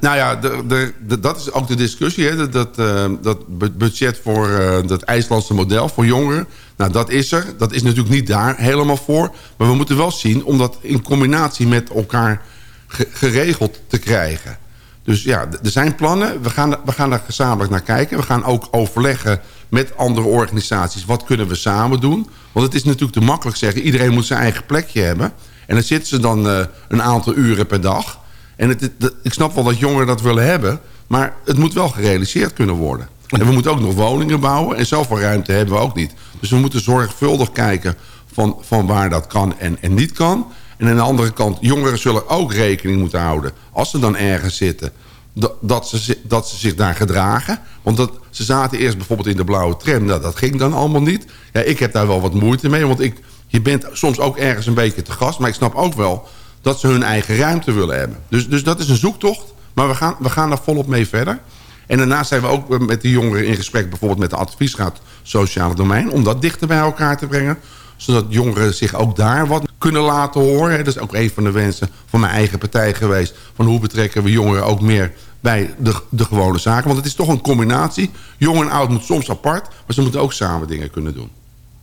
Nou, ja, de, de, dat is ook de discussie. Hè? Dat, dat, eh, bu- budget voor dat IJslandse model voor jongeren. Nou, dat is er. Dat is natuurlijk niet daar helemaal voor. Maar we moeten wel zien om dat in combinatie met elkaar ge- geregeld te krijgen. Dus ja, er zijn plannen. We gaan, we gaan daar gezamenlijk naar kijken. We gaan ook overleggen met andere organisaties. Wat kunnen we samen doen? Want het is natuurlijk te makkelijk zeggen... iedereen moet zijn eigen plekje hebben. En dan zitten ze dan eh, een aantal uren per dag. En het- ik snap wel dat jongeren dat willen hebben... maar het moet wel gerealiseerd kunnen worden. En we moeten ook nog woningen bouwen. En zoveel ruimte hebben we ook niet. Dus we moeten zorgvuldig kijken van, van waar dat kan en, en niet kan. En aan de andere kant, jongeren zullen ook rekening moeten houden... als ze dan ergens zitten, dat, dat, ze, dat ze zich daar gedragen. Want dat, ze zaten eerst bijvoorbeeld in de blauwe tram. Nou, dat ging dan allemaal niet. Ja, ik heb daar wel wat moeite mee. Want ik, je bent soms ook ergens een beetje te gast. Maar ik snap ook wel dat ze hun eigen ruimte willen hebben. Dus, dus dat is een zoektocht. Maar we gaan, we gaan daar volop mee verder. En daarnaast zijn we ook met de jongeren in gesprek... bijvoorbeeld met de adviesraad Sociale Domein... om dat dichter bij elkaar te brengen. Zodat jongeren zich ook daar wat kunnen laten horen. Dat is ook een van de wensen van mijn eigen partij geweest. Van hoe betrekken we jongeren ook meer bij de, de gewone zaken. Want het is toch een combinatie. Jong en oud moet soms apart... maar ze moeten ook samen dingen kunnen doen.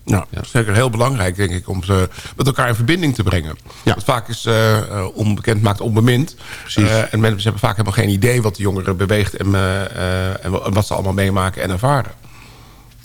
Nou, zeker heel belangrijk, denk ik, om ze met elkaar in verbinding te brengen. Want vaak is eh, eh, onbekend maakt onbemind. Eh, en mensen hebben vaak helemaal geen idee wat de jongeren beweegt... en, en wa- wat ze allemaal meemaken en ervaren.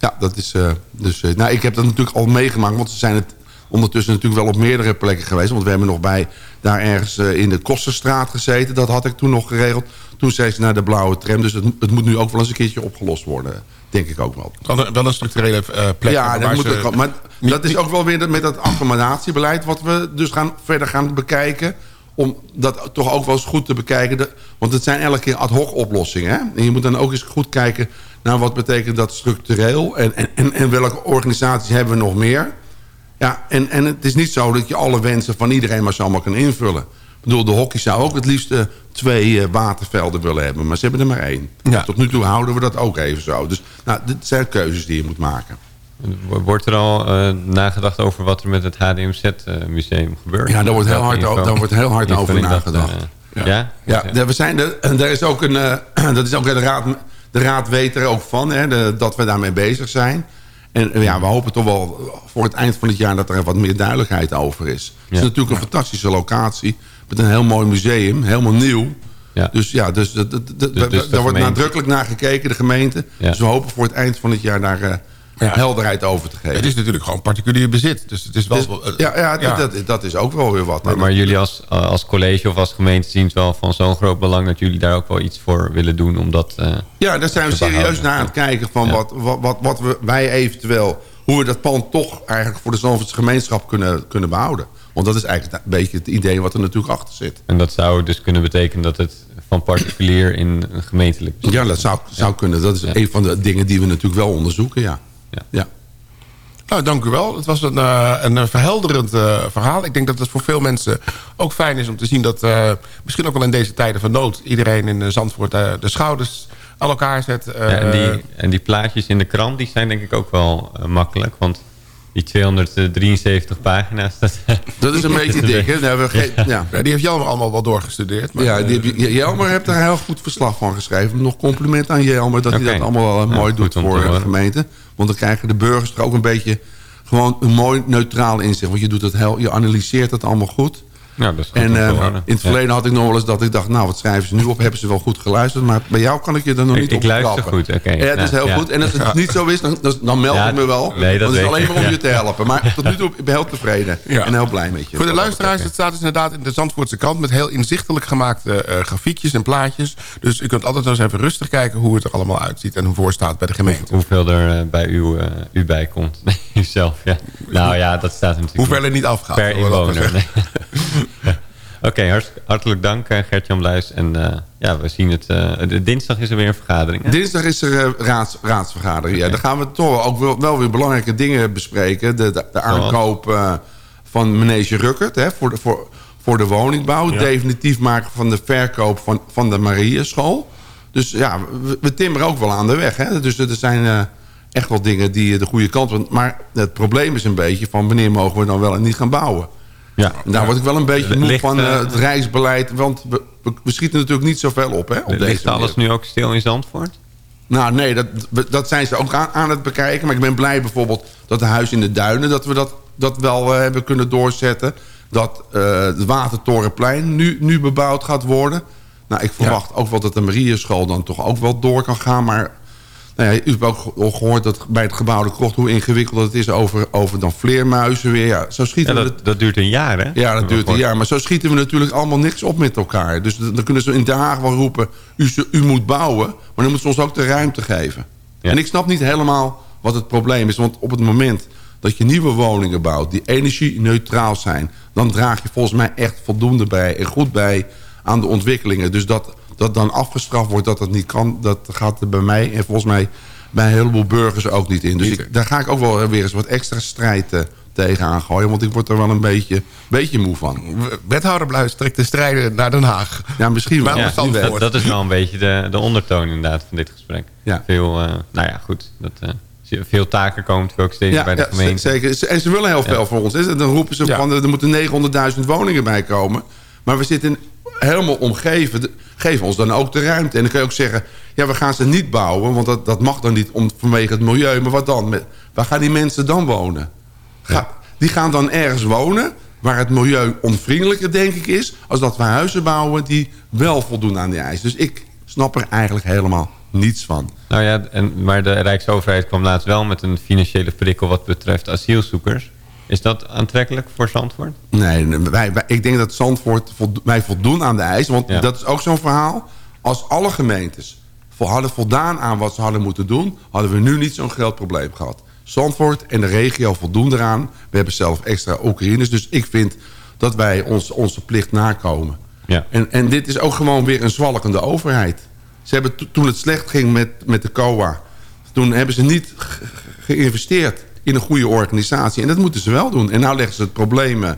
Ja, dat is... dus, nou, ik heb dat natuurlijk al meegemaakt, want ze zijn het ondertussen natuurlijk wel op meerdere plekken geweest. Want we hebben nog bij daar ergens eh, in de Kosterstraat gezeten. Dat had ik toen nog geregeld. Toen zei ze naar de blauwe tram. Dus het, het moet nu ook wel eens een keertje opgelost worden. Denk ik ook wel. Wel een, wel een structurele eh, plek. Ja, dat moet ze- ook, maar dat is ook wel weer met dat accommodatiebeleid... wat we dus gaan, verder gaan bekijken. Om dat toch ook wel eens goed te bekijken. Want het zijn elke keer ad hoc oplossingen. Hè? En je moet dan ook eens goed kijken... naar wat betekent dat structureel... en, en, en, en welke organisaties hebben we nog meer... Ja, en, en het is niet zo dat je alle wensen van iedereen maar zomaar kan invullen. Ik bedoel, de hockey zou ook het liefst eh, twee eh, watervelden willen hebben. Maar ze hebben er maar één. Tot nu toe houden we dat ook even zo. Dus nou, dit zijn keuzes die je moet maken. Wordt er al eh, nagedacht over wat er met het HDMZ-museum gebeurt? Ja, daar wordt heel hard, daar wordt heel hard over dat, nagedacht. ja? Ja, ja, we zijn er, en er is ook een, eh, dat is ook de raad, de raad weet er ook van, hè, de- dat we daarmee bezig zijn. En eh, ja, we hopen toch wel voor het eind van het jaar dat er wat meer duidelijkheid over is. Het is natuurlijk een fantastische locatie met een heel mooi museum, helemaal nieuw. Dus ja, dus, dat- dat- dat- Dus- dus daar wordt gemeente- nadrukkelijk naar gekeken, de gemeente. Ja. Dus we hopen voor het eind van het jaar daar eh, helderheid over te geven. Het is natuurlijk gewoon particulier bezit. Dus het is wel... Dus- ja, ja, ja. Dat, dat, dat is ook wel weer wat. Maar, maar jullie als, als college of als gemeente zien het wel van zo'n groot belang... dat jullie daar ook wel iets voor willen doen om dat eh, Ja, daar zijn we serieus behouden. naar aan het kijken... van wat, wat, wat, wat we, wij eventueel... hoe we dat pand toch eigenlijk voor de Zandvoortse gemeenschap kunnen, kunnen behouden. Want dat is eigenlijk een beetje het idee wat er natuurlijk achter zit. En dat zou dus kunnen betekenen dat het van particulier in een gemeentelijk... Ja, dat zou, zou kunnen. Dat is een van de dingen die we natuurlijk wel onderzoeken, ja. Ja. Nou, dank u wel. Het was een, eh, een eh, verhelderend eh, verhaal. Ik denk dat het voor veel mensen ook fijn is om te zien dat... misschien ook wel in deze tijden van nood... iedereen in Zandvoort de schouders aan elkaar zet. Ja, en, die, en die plaatjes in de krant die zijn denk ik ook wel makkelijk. Want die 273 pagina's... Dat, Dat is een beetje dik, hè? Hebben we geen- ja. Ja, die heeft Jelmer allemaal wel doorgestudeerd. Maar, Ja, die, heb je- Jelmer heeft daar een heel goed verslag van geschreven. Nog compliment aan Jelmer dat hij dat allemaal wel eh, Ja, mooi doet voor de gemeente. Want dan krijgen de burgers er ook een beetje gewoon een mooi neutraal inzicht. Want je, doet het heel, je analyseert het allemaal goed. Ja, dat is goed En eh, horen. in het Ja. verleden had ik nog wel eens dat ik dacht... nou, wat schrijven ze nu op? Hebben ze wel goed geluisterd? Maar bij jou kan ik je er nog Ik- niet ik op luister trappen. goed, oké. Ja, het is heel ja. goed. En als het niet zo is, dan, dan- meld Ja, ik me wel. nee, dat want het is alleen ik, maar om ja. je te helpen. Maar tot nu toe ben ik heel tevreden. En heel blij met je. Voor de luisteraars, het staat dus inderdaad in de Zandvoortse krant... met heel inzichtelijk gemaakte eh, grafiekjes en plaatjes. Dus u kunt altijd wel eens even rustig kijken hoe het er allemaal uitziet... en hoe voor staat bij de gemeente. Hoeveel er eh, bij u, u bij komt. Nee, uzelf, ja. Nou ja, dat staat natuurlijk... Hoeveel er niet afgaat, Per inwoner. Oké, hartelijk dank eh, Gert-Jan Bluis. En eh, ja, we zien het... eh, dinsdag is er weer een vergadering. hè? Dinsdag is er raads, raadsvergadering. Ja, dan gaan we toch ook wel, wel weer belangrijke dingen bespreken. De, de, de aankoop van Manege Ruckert hè, voor, de, voor, voor de woningbouw. Ja. Definitief maken van de verkoop van, van de Marieschool. Dus ja, we, we timmeren ook wel aan de weg. Hè. Dus er zijn echt wel dingen die de goede kant op... Maar het probleem is een beetje van wanneer mogen we dan wel en niet gaan bouwen. Ja. En daar word ik wel een beetje moe Ligt, van eh, eh, het reisbeleid. Want we, schieten natuurlijk niet zoveel op. Hè, op Ligt deze alles nu ook stil in Zandvoort? Nou nee, dat, dat zijn ze ook aan, aan het bekijken. Maar ik ben blij bijvoorbeeld dat de Huis in de Duinen... dat we dat, dat wel eh, hebben kunnen doorzetten. Dat het Watertorenplein nu, nu bebouwd gaat worden. Nou, ik verwacht ook wel dat de Marieschool dan toch ook wel door kan gaan. Maar nou ja, u hebt ook ge- gehoord dat bij het gebouwde krocht... hoe ingewikkeld het is over, over dan vleermuizen weer. Ja, zo Ja, schieten we dat, dat duurt een jaar, hè? ja, dat duurt een jaar. Maar zo schieten we natuurlijk allemaal niks op met elkaar. Dus dan kunnen ze in Den Haag wel roepen... u, u moet bouwen, maar dan moeten ze ons ook de ruimte geven. Ja. En ik snap niet helemaal wat het probleem is. Want op het moment dat je nieuwe woningen bouwt... die energie-neutraal zijn... dan draag je volgens mij echt voldoende bij... en goed bij aan de ontwikkelingen. Dus dat, dat dan afgestraft wordt dat dat niet kan... dat gaat er bij mij en volgens mij bij een heleboel burgers ook niet in. Dus ik, daar ga ik ook wel weer eens wat extra strijd eh, tegenaan gooien. Want ik word er wel een beetje, beetje moe van. Wethouder Bluis trekt de strijden naar Den Haag. Ja, misschien wel. Ja, dat, dat is wel een beetje de, de ondertoon inderdaad van dit gesprek. Ja. Veel, eh, nou ja, goed. Dat, eh, veel taken komen natuurlijk ook steeds Ja, bij de ja, gemeente. zeker. En ze willen heel veel Ja. van ons. hè. Dan roepen ze Ja. van er moeten 900.000 woningen bij komen. Maar we zitten helemaal omgeven. Geef ons dan ook de ruimte. En dan kun je ook zeggen, ja, we gaan ze niet bouwen. Want dat, dat mag dan niet om, vanwege het milieu. Maar wat dan? Met- Waar gaan die mensen dan wonen? Ga, Die gaan dan ergens wonen waar het milieu onvriendelijker, denk ik, is... als dat we huizen bouwen die wel voldoen aan die eisen. Dus ik snap er eigenlijk helemaal niets van. Nou ja, en, maar de Rijksoverheid kwam laatst wel met een financiële prikkel wat betreft asielzoekers. Is dat aantrekkelijk voor Zandvoort? Nee, wij, wij- ik denk dat Zandvoort, voldo- wij voldoen aan de eisen. Want Ja. dat is ook zo'n verhaal. Als alle gemeentes hadden voldaan aan wat ze hadden moeten doen... hadden we nu niet zo'n groot probleem gehad. Zandvoort en de regio voldoen eraan. We hebben zelf extra Oekraïners. Dus ik vind dat wij ons, onze plicht nakomen. Ja. En, en dit is ook gewoon weer een zwalkende overheid. Ze hebben to- toen het slecht ging met, met de COA... toen hebben ze niet ge- geïnvesteerd in een goede organisatie. En dat moeten ze wel doen. En nou leggen ze het probleem... eh,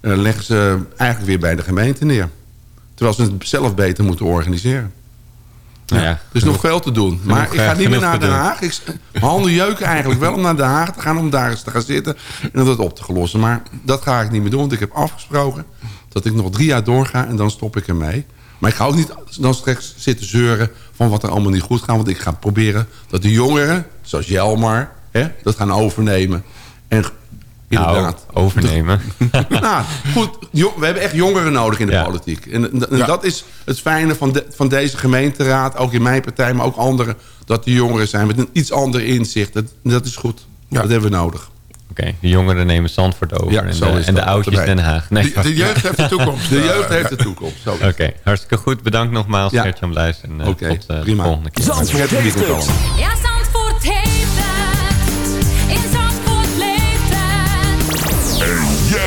leggen ze eigenlijk weer bij de gemeente neer. Terwijl ze het zelf beter moeten organiseren. Nou ja, er is nog veel te doen. Maar ik ga niet meer naar Den. Haag. Ik, mijn handen jeuken eigenlijk wel om naar Den Haag te gaan... om daar eens te gaan zitten en dat op te lossen. Maar dat ga ik niet meer doen. Want ik heb afgesproken dat ik nog drie jaar doorga... en dan stop ik ermee. Maar ik ga ook niet dan straks zitten zeuren... van wat er allemaal niet goed gaat. Want ik ga proberen dat de jongeren, zoals Jelmar... Hè, dat gaan overnemen. En inderdaad... Nou, overnemen. nou, goed. We hebben echt jongeren nodig in de Ja. politiek. En, en- Ja. dat is het fijne van, de- van deze gemeenteraad. Ook in mijn partij, maar ook anderen. Dat de jongeren zijn met een iets ander inzicht. Dat, dat is goed. Ja. Dat hebben we nodig. Oké, de jongeren nemen Zandvoort over Ja, en, de, en de oudjes Erbij. Den Haag. Nee, De, de jeugd heeft de toekomst. De jeugd heeft de toekomst. Oké, hartstikke goed. Bedankt nogmaals, Ja. Gert-Jan Bluis. En eh, tot eh, de volgende keer. Zandvoort heeft het. Ja,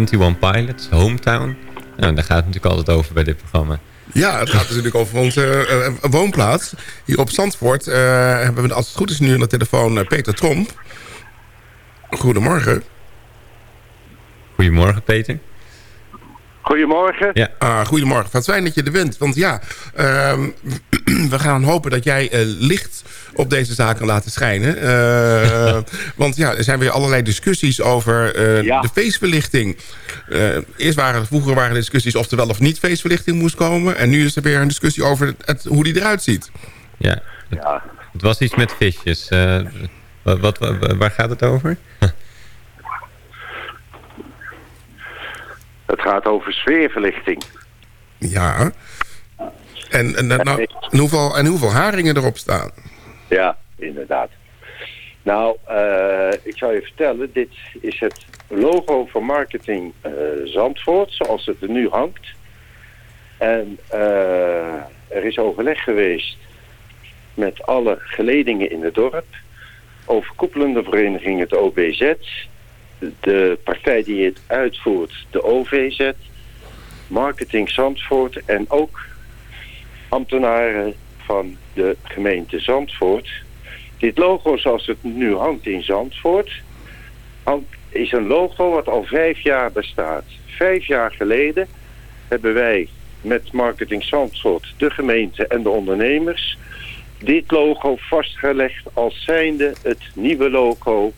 21 Pilots, Hometown. Nou, daar gaat het natuurlijk altijd over bij dit programma. Ja, het gaat natuurlijk over onze eh, eh, woonplaats. Hier op Zandvoort eh, hebben we als het goed is nu aan de telefoon Peter Tromp. Goedemorgen. Goedemorgen, Peter. Goedemorgen. Ja. Ah, goedemorgen. Wat fijn dat je er bent. Want ja, ehm, we gaan hopen dat jij eh, licht op deze zaken laten schijnen. Eh, want ja, er zijn weer allerlei discussies over eh, Ja. de feestverlichting. Eh, eerst waren vroeger waren er discussies of er wel of niet feestverlichting moest komen. En nu is er weer een discussie over het, het- hoe die eruit ziet. Ja. Het was iets met visjes. Eh, wat, wat, wa- waar gaat het over? Het gaat over sfeerverlichting. Ja. En, en, nou, en, hoeveel, en hoeveel haringen erop staan. Ja, inderdaad. Nou, eh, ik zou je vertellen, dit is het logo van marketing eh, Zandvoort, zoals het er nu hangt. En eh, er is overleg geweest met alle geledingen in het dorp, overkoepelende vereniging het OBZ, de partij die het uitvoert, de OVZ, marketing Zandvoort en ook ambtenaren van de gemeente Zandvoort. Dit logo zoals het nu hangt in Zandvoort is een logo wat al vijf jaar bestaat. Vijf jaar geleden hebben wij met Marketing Zandvoort, de gemeente en de ondernemers dit logo vastgelegd als zijnde het nieuwe logo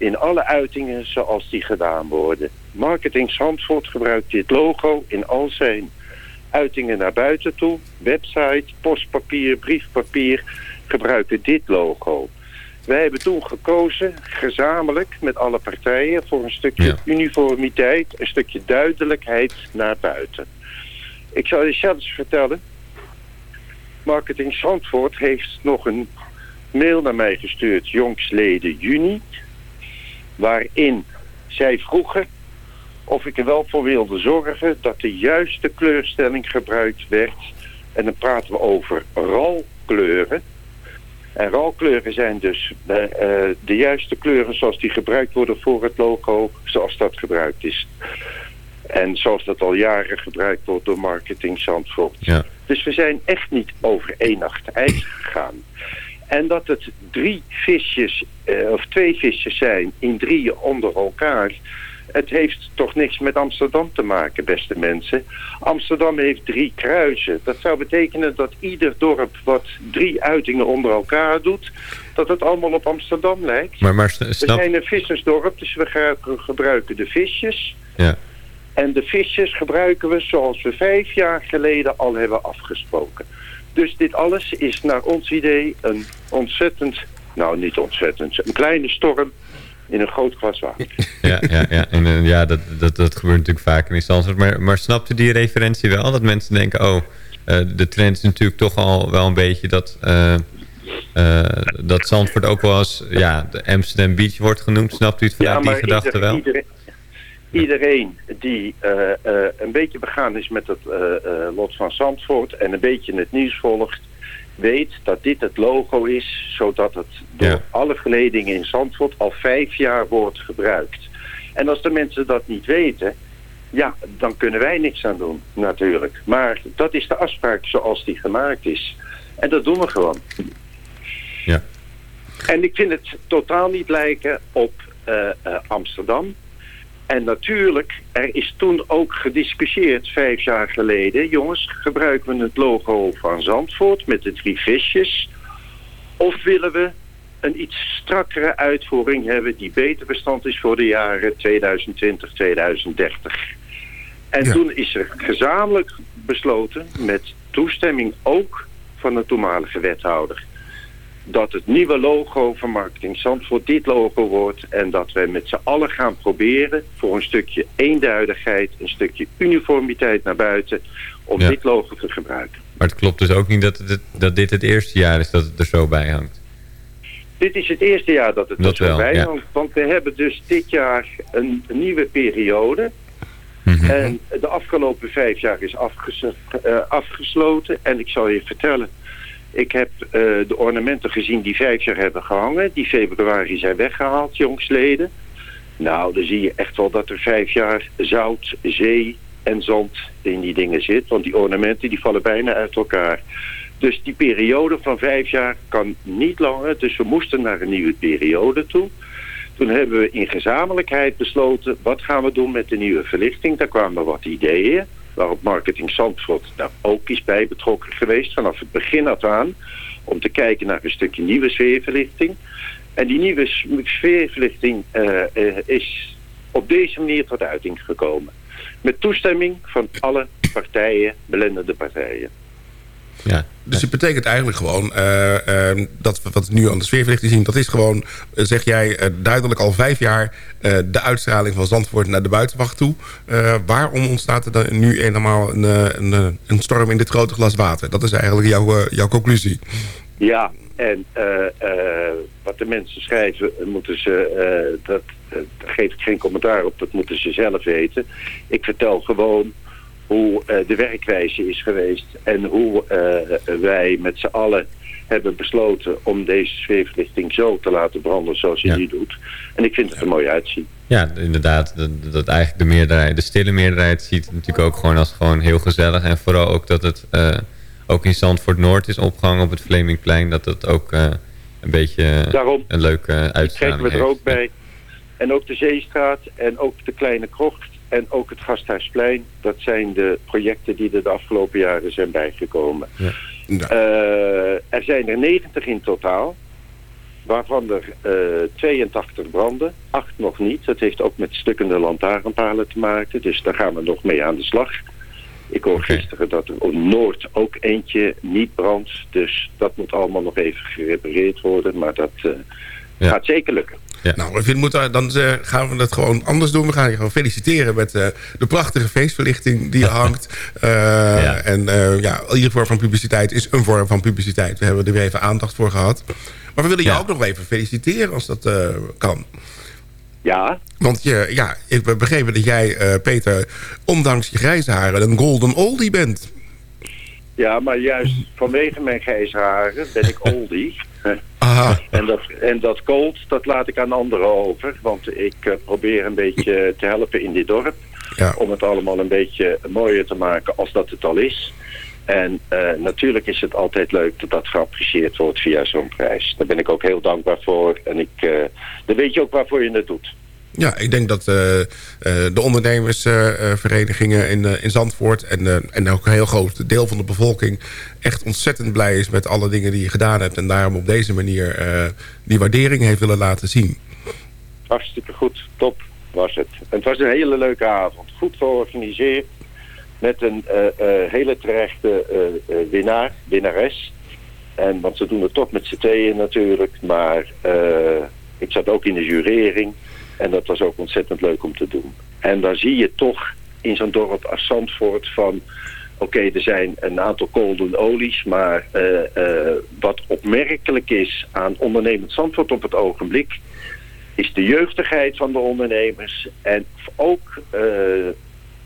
in alle uitingen zoals die gedaan worden. Marketing Zandvoort gebruikt dit logo in al zijn uitingen naar buiten toe. Website, postpapier, briefpapier gebruiken dit logo. Wij hebben toen gekozen, gezamenlijk met alle partijen, voor een stukje uniformiteit, een stukje duidelijkheid naar buiten. Ik zal je zelfs vertellen, Marketing Zandvoort heeft nog een mail naar mij gestuurd, jongsleden juni, waarin zij vroegen of ik er wel voor wilde zorgen dat de juiste kleurstelling gebruikt werd. En dan praten we over ralkleuren. En ralkleuren zijn dus eh, eh, de juiste kleuren zoals die gebruikt worden voor het logo, zoals dat gebruikt is. En zoals dat al jaren gebruikt wordt door Marketing Zandvoort. Ja. Dus we zijn echt niet over één nacht ijs gegaan. En dat het drie visjes, eh, of twee visjes zijn in drieën onder elkaar. Het heeft toch niks met Amsterdam te maken, beste mensen. Amsterdam heeft drie kruisen. Dat zou betekenen dat ieder dorp wat drie uitingen onder elkaar doet... dat het allemaal op Amsterdam lijkt. Maar, maar We zijn een vissersdorp, dus we gebruiken de visjes. Ja. En de visjes gebruiken we zoals we vijf jaar geleden al hebben afgesproken. Dus dit alles is naar ons idee een ontzettend, nou niet ontzettend, een kleine storm in een groot glas water. Ja, ja, ja. En eh, ja, dat, dat, dat gebeurt natuurlijk vaker in Zandvoort. Maar, maar snapte die referentie wel? Dat mensen denken, oh, eh, de trend is natuurlijk toch al wel een beetje dat... eh, dat Zandvoort ook wel eens ja, de Amsterdam Beach wordt genoemd. Snapt u het vanuit die gedachte wel? Iedereen, iedereen die eh, eh, een beetje begaan is met het eh, lot van Zandvoort en een beetje het nieuws volgt, weet dat dit het logo is, zodat het door alle geledingen in Zandvoort al vijf jaar wordt gebruikt. En als de mensen dat niet weten, ja, dan kunnen wij niks aan doen, natuurlijk. Maar dat is de afspraak zoals die gemaakt is. En dat doen we gewoon. Ja. En ik vind het totaal niet lijken op Amsterdam. En natuurlijk, er is toen ook gediscussieerd vijf jaar geleden. Jongens, gebruiken we het logo van Zandvoort met de drie visjes? Of willen we een iets strakkere uitvoering hebben die beter bestand is voor de jaren 2020, 2030? En toen is er gezamenlijk besloten, met toestemming ook van de toenmalige wethouder, dat het nieuwe logo van Marketing Zandvoort dit logo wordt en dat wij met z'n allen gaan proberen voor een stukje eenduidigheid, een stukje uniformiteit naar buiten, om Ja. dit logo te gebruiken. Maar het klopt dus ook niet dat, het, dat dit het eerste jaar is dat het er zo bij hangt. Dit is het eerste jaar dat het Dat er zo wel, bij ja. hangt, want we hebben dus dit jaar een nieuwe periode. Mhm. En de afgelopen vijf jaar is afges- eh, afgesloten. En ik zal je vertellen, ik heb eh, de ornamenten gezien die vijf jaar hebben gehangen. Die februari zijn weggehaald, jongsleden. Nou, dan zie je echt wel dat er vijf jaar zout, zee en zand in die dingen zit. Want die ornamenten die vallen bijna uit elkaar. Dus die periode van vijf jaar kan niet langer. Dus we moesten naar een nieuwe periode toe. Toen hebben we in gezamenlijkheid besloten... wat gaan we doen met de nieuwe verlichting. Daar kwamen wat ideeën. Waarop Marketing Zandvoort daar ook is bij betrokken geweest. Vanaf het begin af aan. Om te kijken naar een stukje nieuwe sfeerverlichting. En die nieuwe sfeerverlichting eh, eh, is op deze manier tot uiting gekomen. Met toestemming van alle partijen, belendende partijen. Ja. Dus het betekent eigenlijk gewoon eh, eh, dat we wat we nu aan de sfeerverlichting zien... dat is gewoon, eh, zeg jij, eh, duidelijk al vijf jaar... eh, de uitstraling van Zandvoort naar de buitenwacht toe. Eh, waarom ontstaat er dan nu helemaal een, een, een storm in dit grote glas water? Dat is eigenlijk jouw, jouw conclusie. Ja, en eh, eh, wat de mensen schrijven, moeten ze, eh, dat, daar geef ik geen commentaar op, dat moeten ze zelf weten. Ik vertel gewoon hoe eh, de werkwijze is geweest en hoe eh, wij met z'n allen hebben besloten om deze sfeerverlichting zo te laten branden zoals je die doet. En ik vind het er mooi uitzien. Ja, inderdaad. Dat, dat eigenlijk de meerderheid, de stille meerderheid ziet het natuurlijk ook gewoon als gewoon heel gezellig. En vooral ook dat het eh, ook in Zandvoort Noord is opgehangen op het Flemingplein. Dat het ook een beetje Daarom. een leuke Trekken uitstraling we er heeft. ook bij. En ook de Zeestraat en ook de Kleine Krocht en ook het Gasthuisplein. Dat zijn de projecten die er de afgelopen jaren zijn bijgekomen. Eh, er zijn er 90 in totaal. Waarvan er eh 82 branden. Acht nog niet. Dat heeft ook met stukkende lantaarnpalen te maken. Dus daar gaan we nog mee aan de slag. Ik hoor gisteren dat er op Noord ook eentje niet brandt. Dus dat moet allemaal nog even gerepareerd worden. Maar dat eh, gaat zeker lukken. Nou, ik vind, moet daar- dan eh, gaan we het gewoon anders doen. We gaan je gewoon feliciteren met eh, de prachtige feestverlichting die er hangt. Eh, En eh, ja, iedere vorm van publiciteit is een vorm van publiciteit. We hebben er weer even aandacht voor gehad. Maar we willen je ook nog even feliciteren als dat eh, kan. Ja. Want je, ja, ik heb begrepen dat jij, eh, Peter, ondanks je grijze haren... een golden oldie bent. Ja, maar juist vanwege mijn grijze haren ben ik oldie. Aha. En dat, en dat gold, dat laat ik aan anderen over. Want ik eh, probeer een beetje te helpen in dit dorp. Om het allemaal een beetje mooier te maken als dat het al is. En eh, natuurlijk is het altijd leuk dat dat geapprecieerd wordt via zo'n prijs. Daar ben ik ook heel dankbaar voor. En ik, eh, dan weet je ook waarvoor je het doet. Ja, ik denk dat eh, eh, de ondernemersverenigingen in, eh, in Zandvoort... En, en ook een heel groot deel van de bevolking... echt ontzettend blij is met alle dingen die je gedaan hebt... en daarom op deze manier die waardering heeft willen laten zien. Hartstikke goed, top was het. Het was een hele leuke avond. Goed georganiseerd. Met een hele terechte winnaar, winnares. En, want ze doen het toch met z'n tweeën natuurlijk. Maar ik zat ook in de jurering. En dat was ook ontzettend leuk om te doen. En dan zie je toch in zo'n dorp als Zandvoort van... Oké, er zijn een aantal golden olies, maar eh, eh, wat opmerkelijk is aan ondernemend Zandvoort op het ogenblik is de jeugdigheid van de ondernemers. En ook, eh,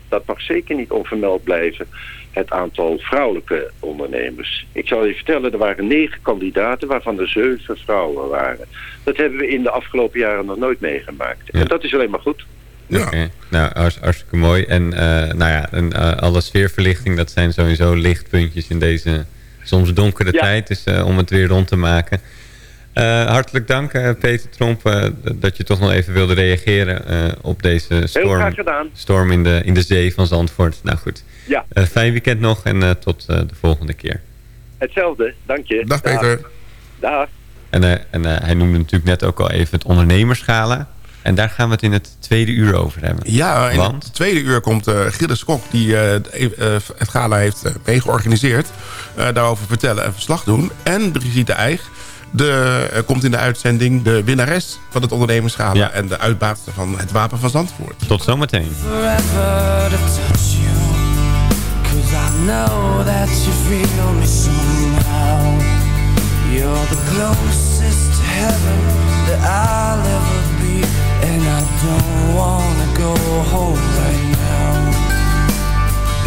dat mag zeker niet onvermeld blijven, het aantal vrouwelijke ondernemers. Ik zal je vertellen, er waren negen kandidaten waarvan er zeven vrouwen waren. Dat hebben we in de afgelopen jaren nog nooit meegemaakt. En dat is alleen maar goed. Oké, Nou, hart- hartstikke mooi. En eh, nou ja, en, eh, alle sfeerverlichting, dat zijn sowieso lichtpuntjes in deze soms donkere Ja. tijd. Dus eh, om het weer rond te maken. Eh, hartelijk dank, eh, Peter Tromp, eh, dat je toch nog even wilde reageren eh, op deze Heel storm, graag gedaan. storm in, de, in de zee van Zandvoort. Nou goed, Ja. Fijn weekend nog en eh, tot eh, de volgende keer. Hetzelfde, dank je. Dag Peter. Dag. En, eh, en hij noemde natuurlijk net ook al even het ondernemerschala. En daar gaan we het in het tweede uur over hebben. Ja, in Want? het tweede uur komt uh, Gilles Kok... die eh, het, eh, het gala heeft meegeorganiseerd... eh, daarover vertellen en verslag doen. En Brigitte Eig de, komt in de uitzending... de winnares van het ondernemerschala... en de uitbaatster van het Wapen van Zandvoort. Tot zometeen. forever to touch you Cause I know that you feel me somehow You're the closest to heaven that I'll ever be And I don't wanna go home right now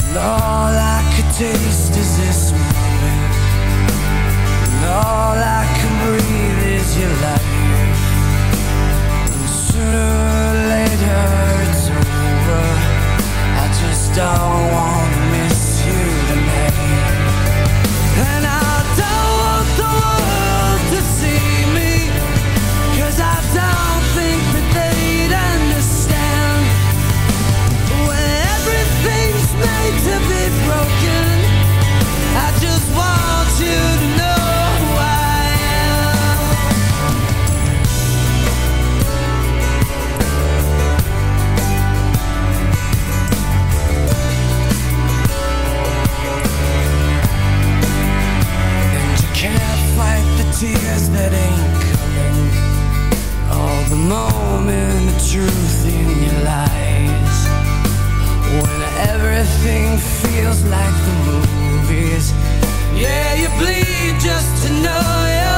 And all I could taste is this all I can breathe is your life. And Sooner or later it's over. I just don't want moment of truth in your lies. When everything feels like the movies. Yeah, you bleed just to know you're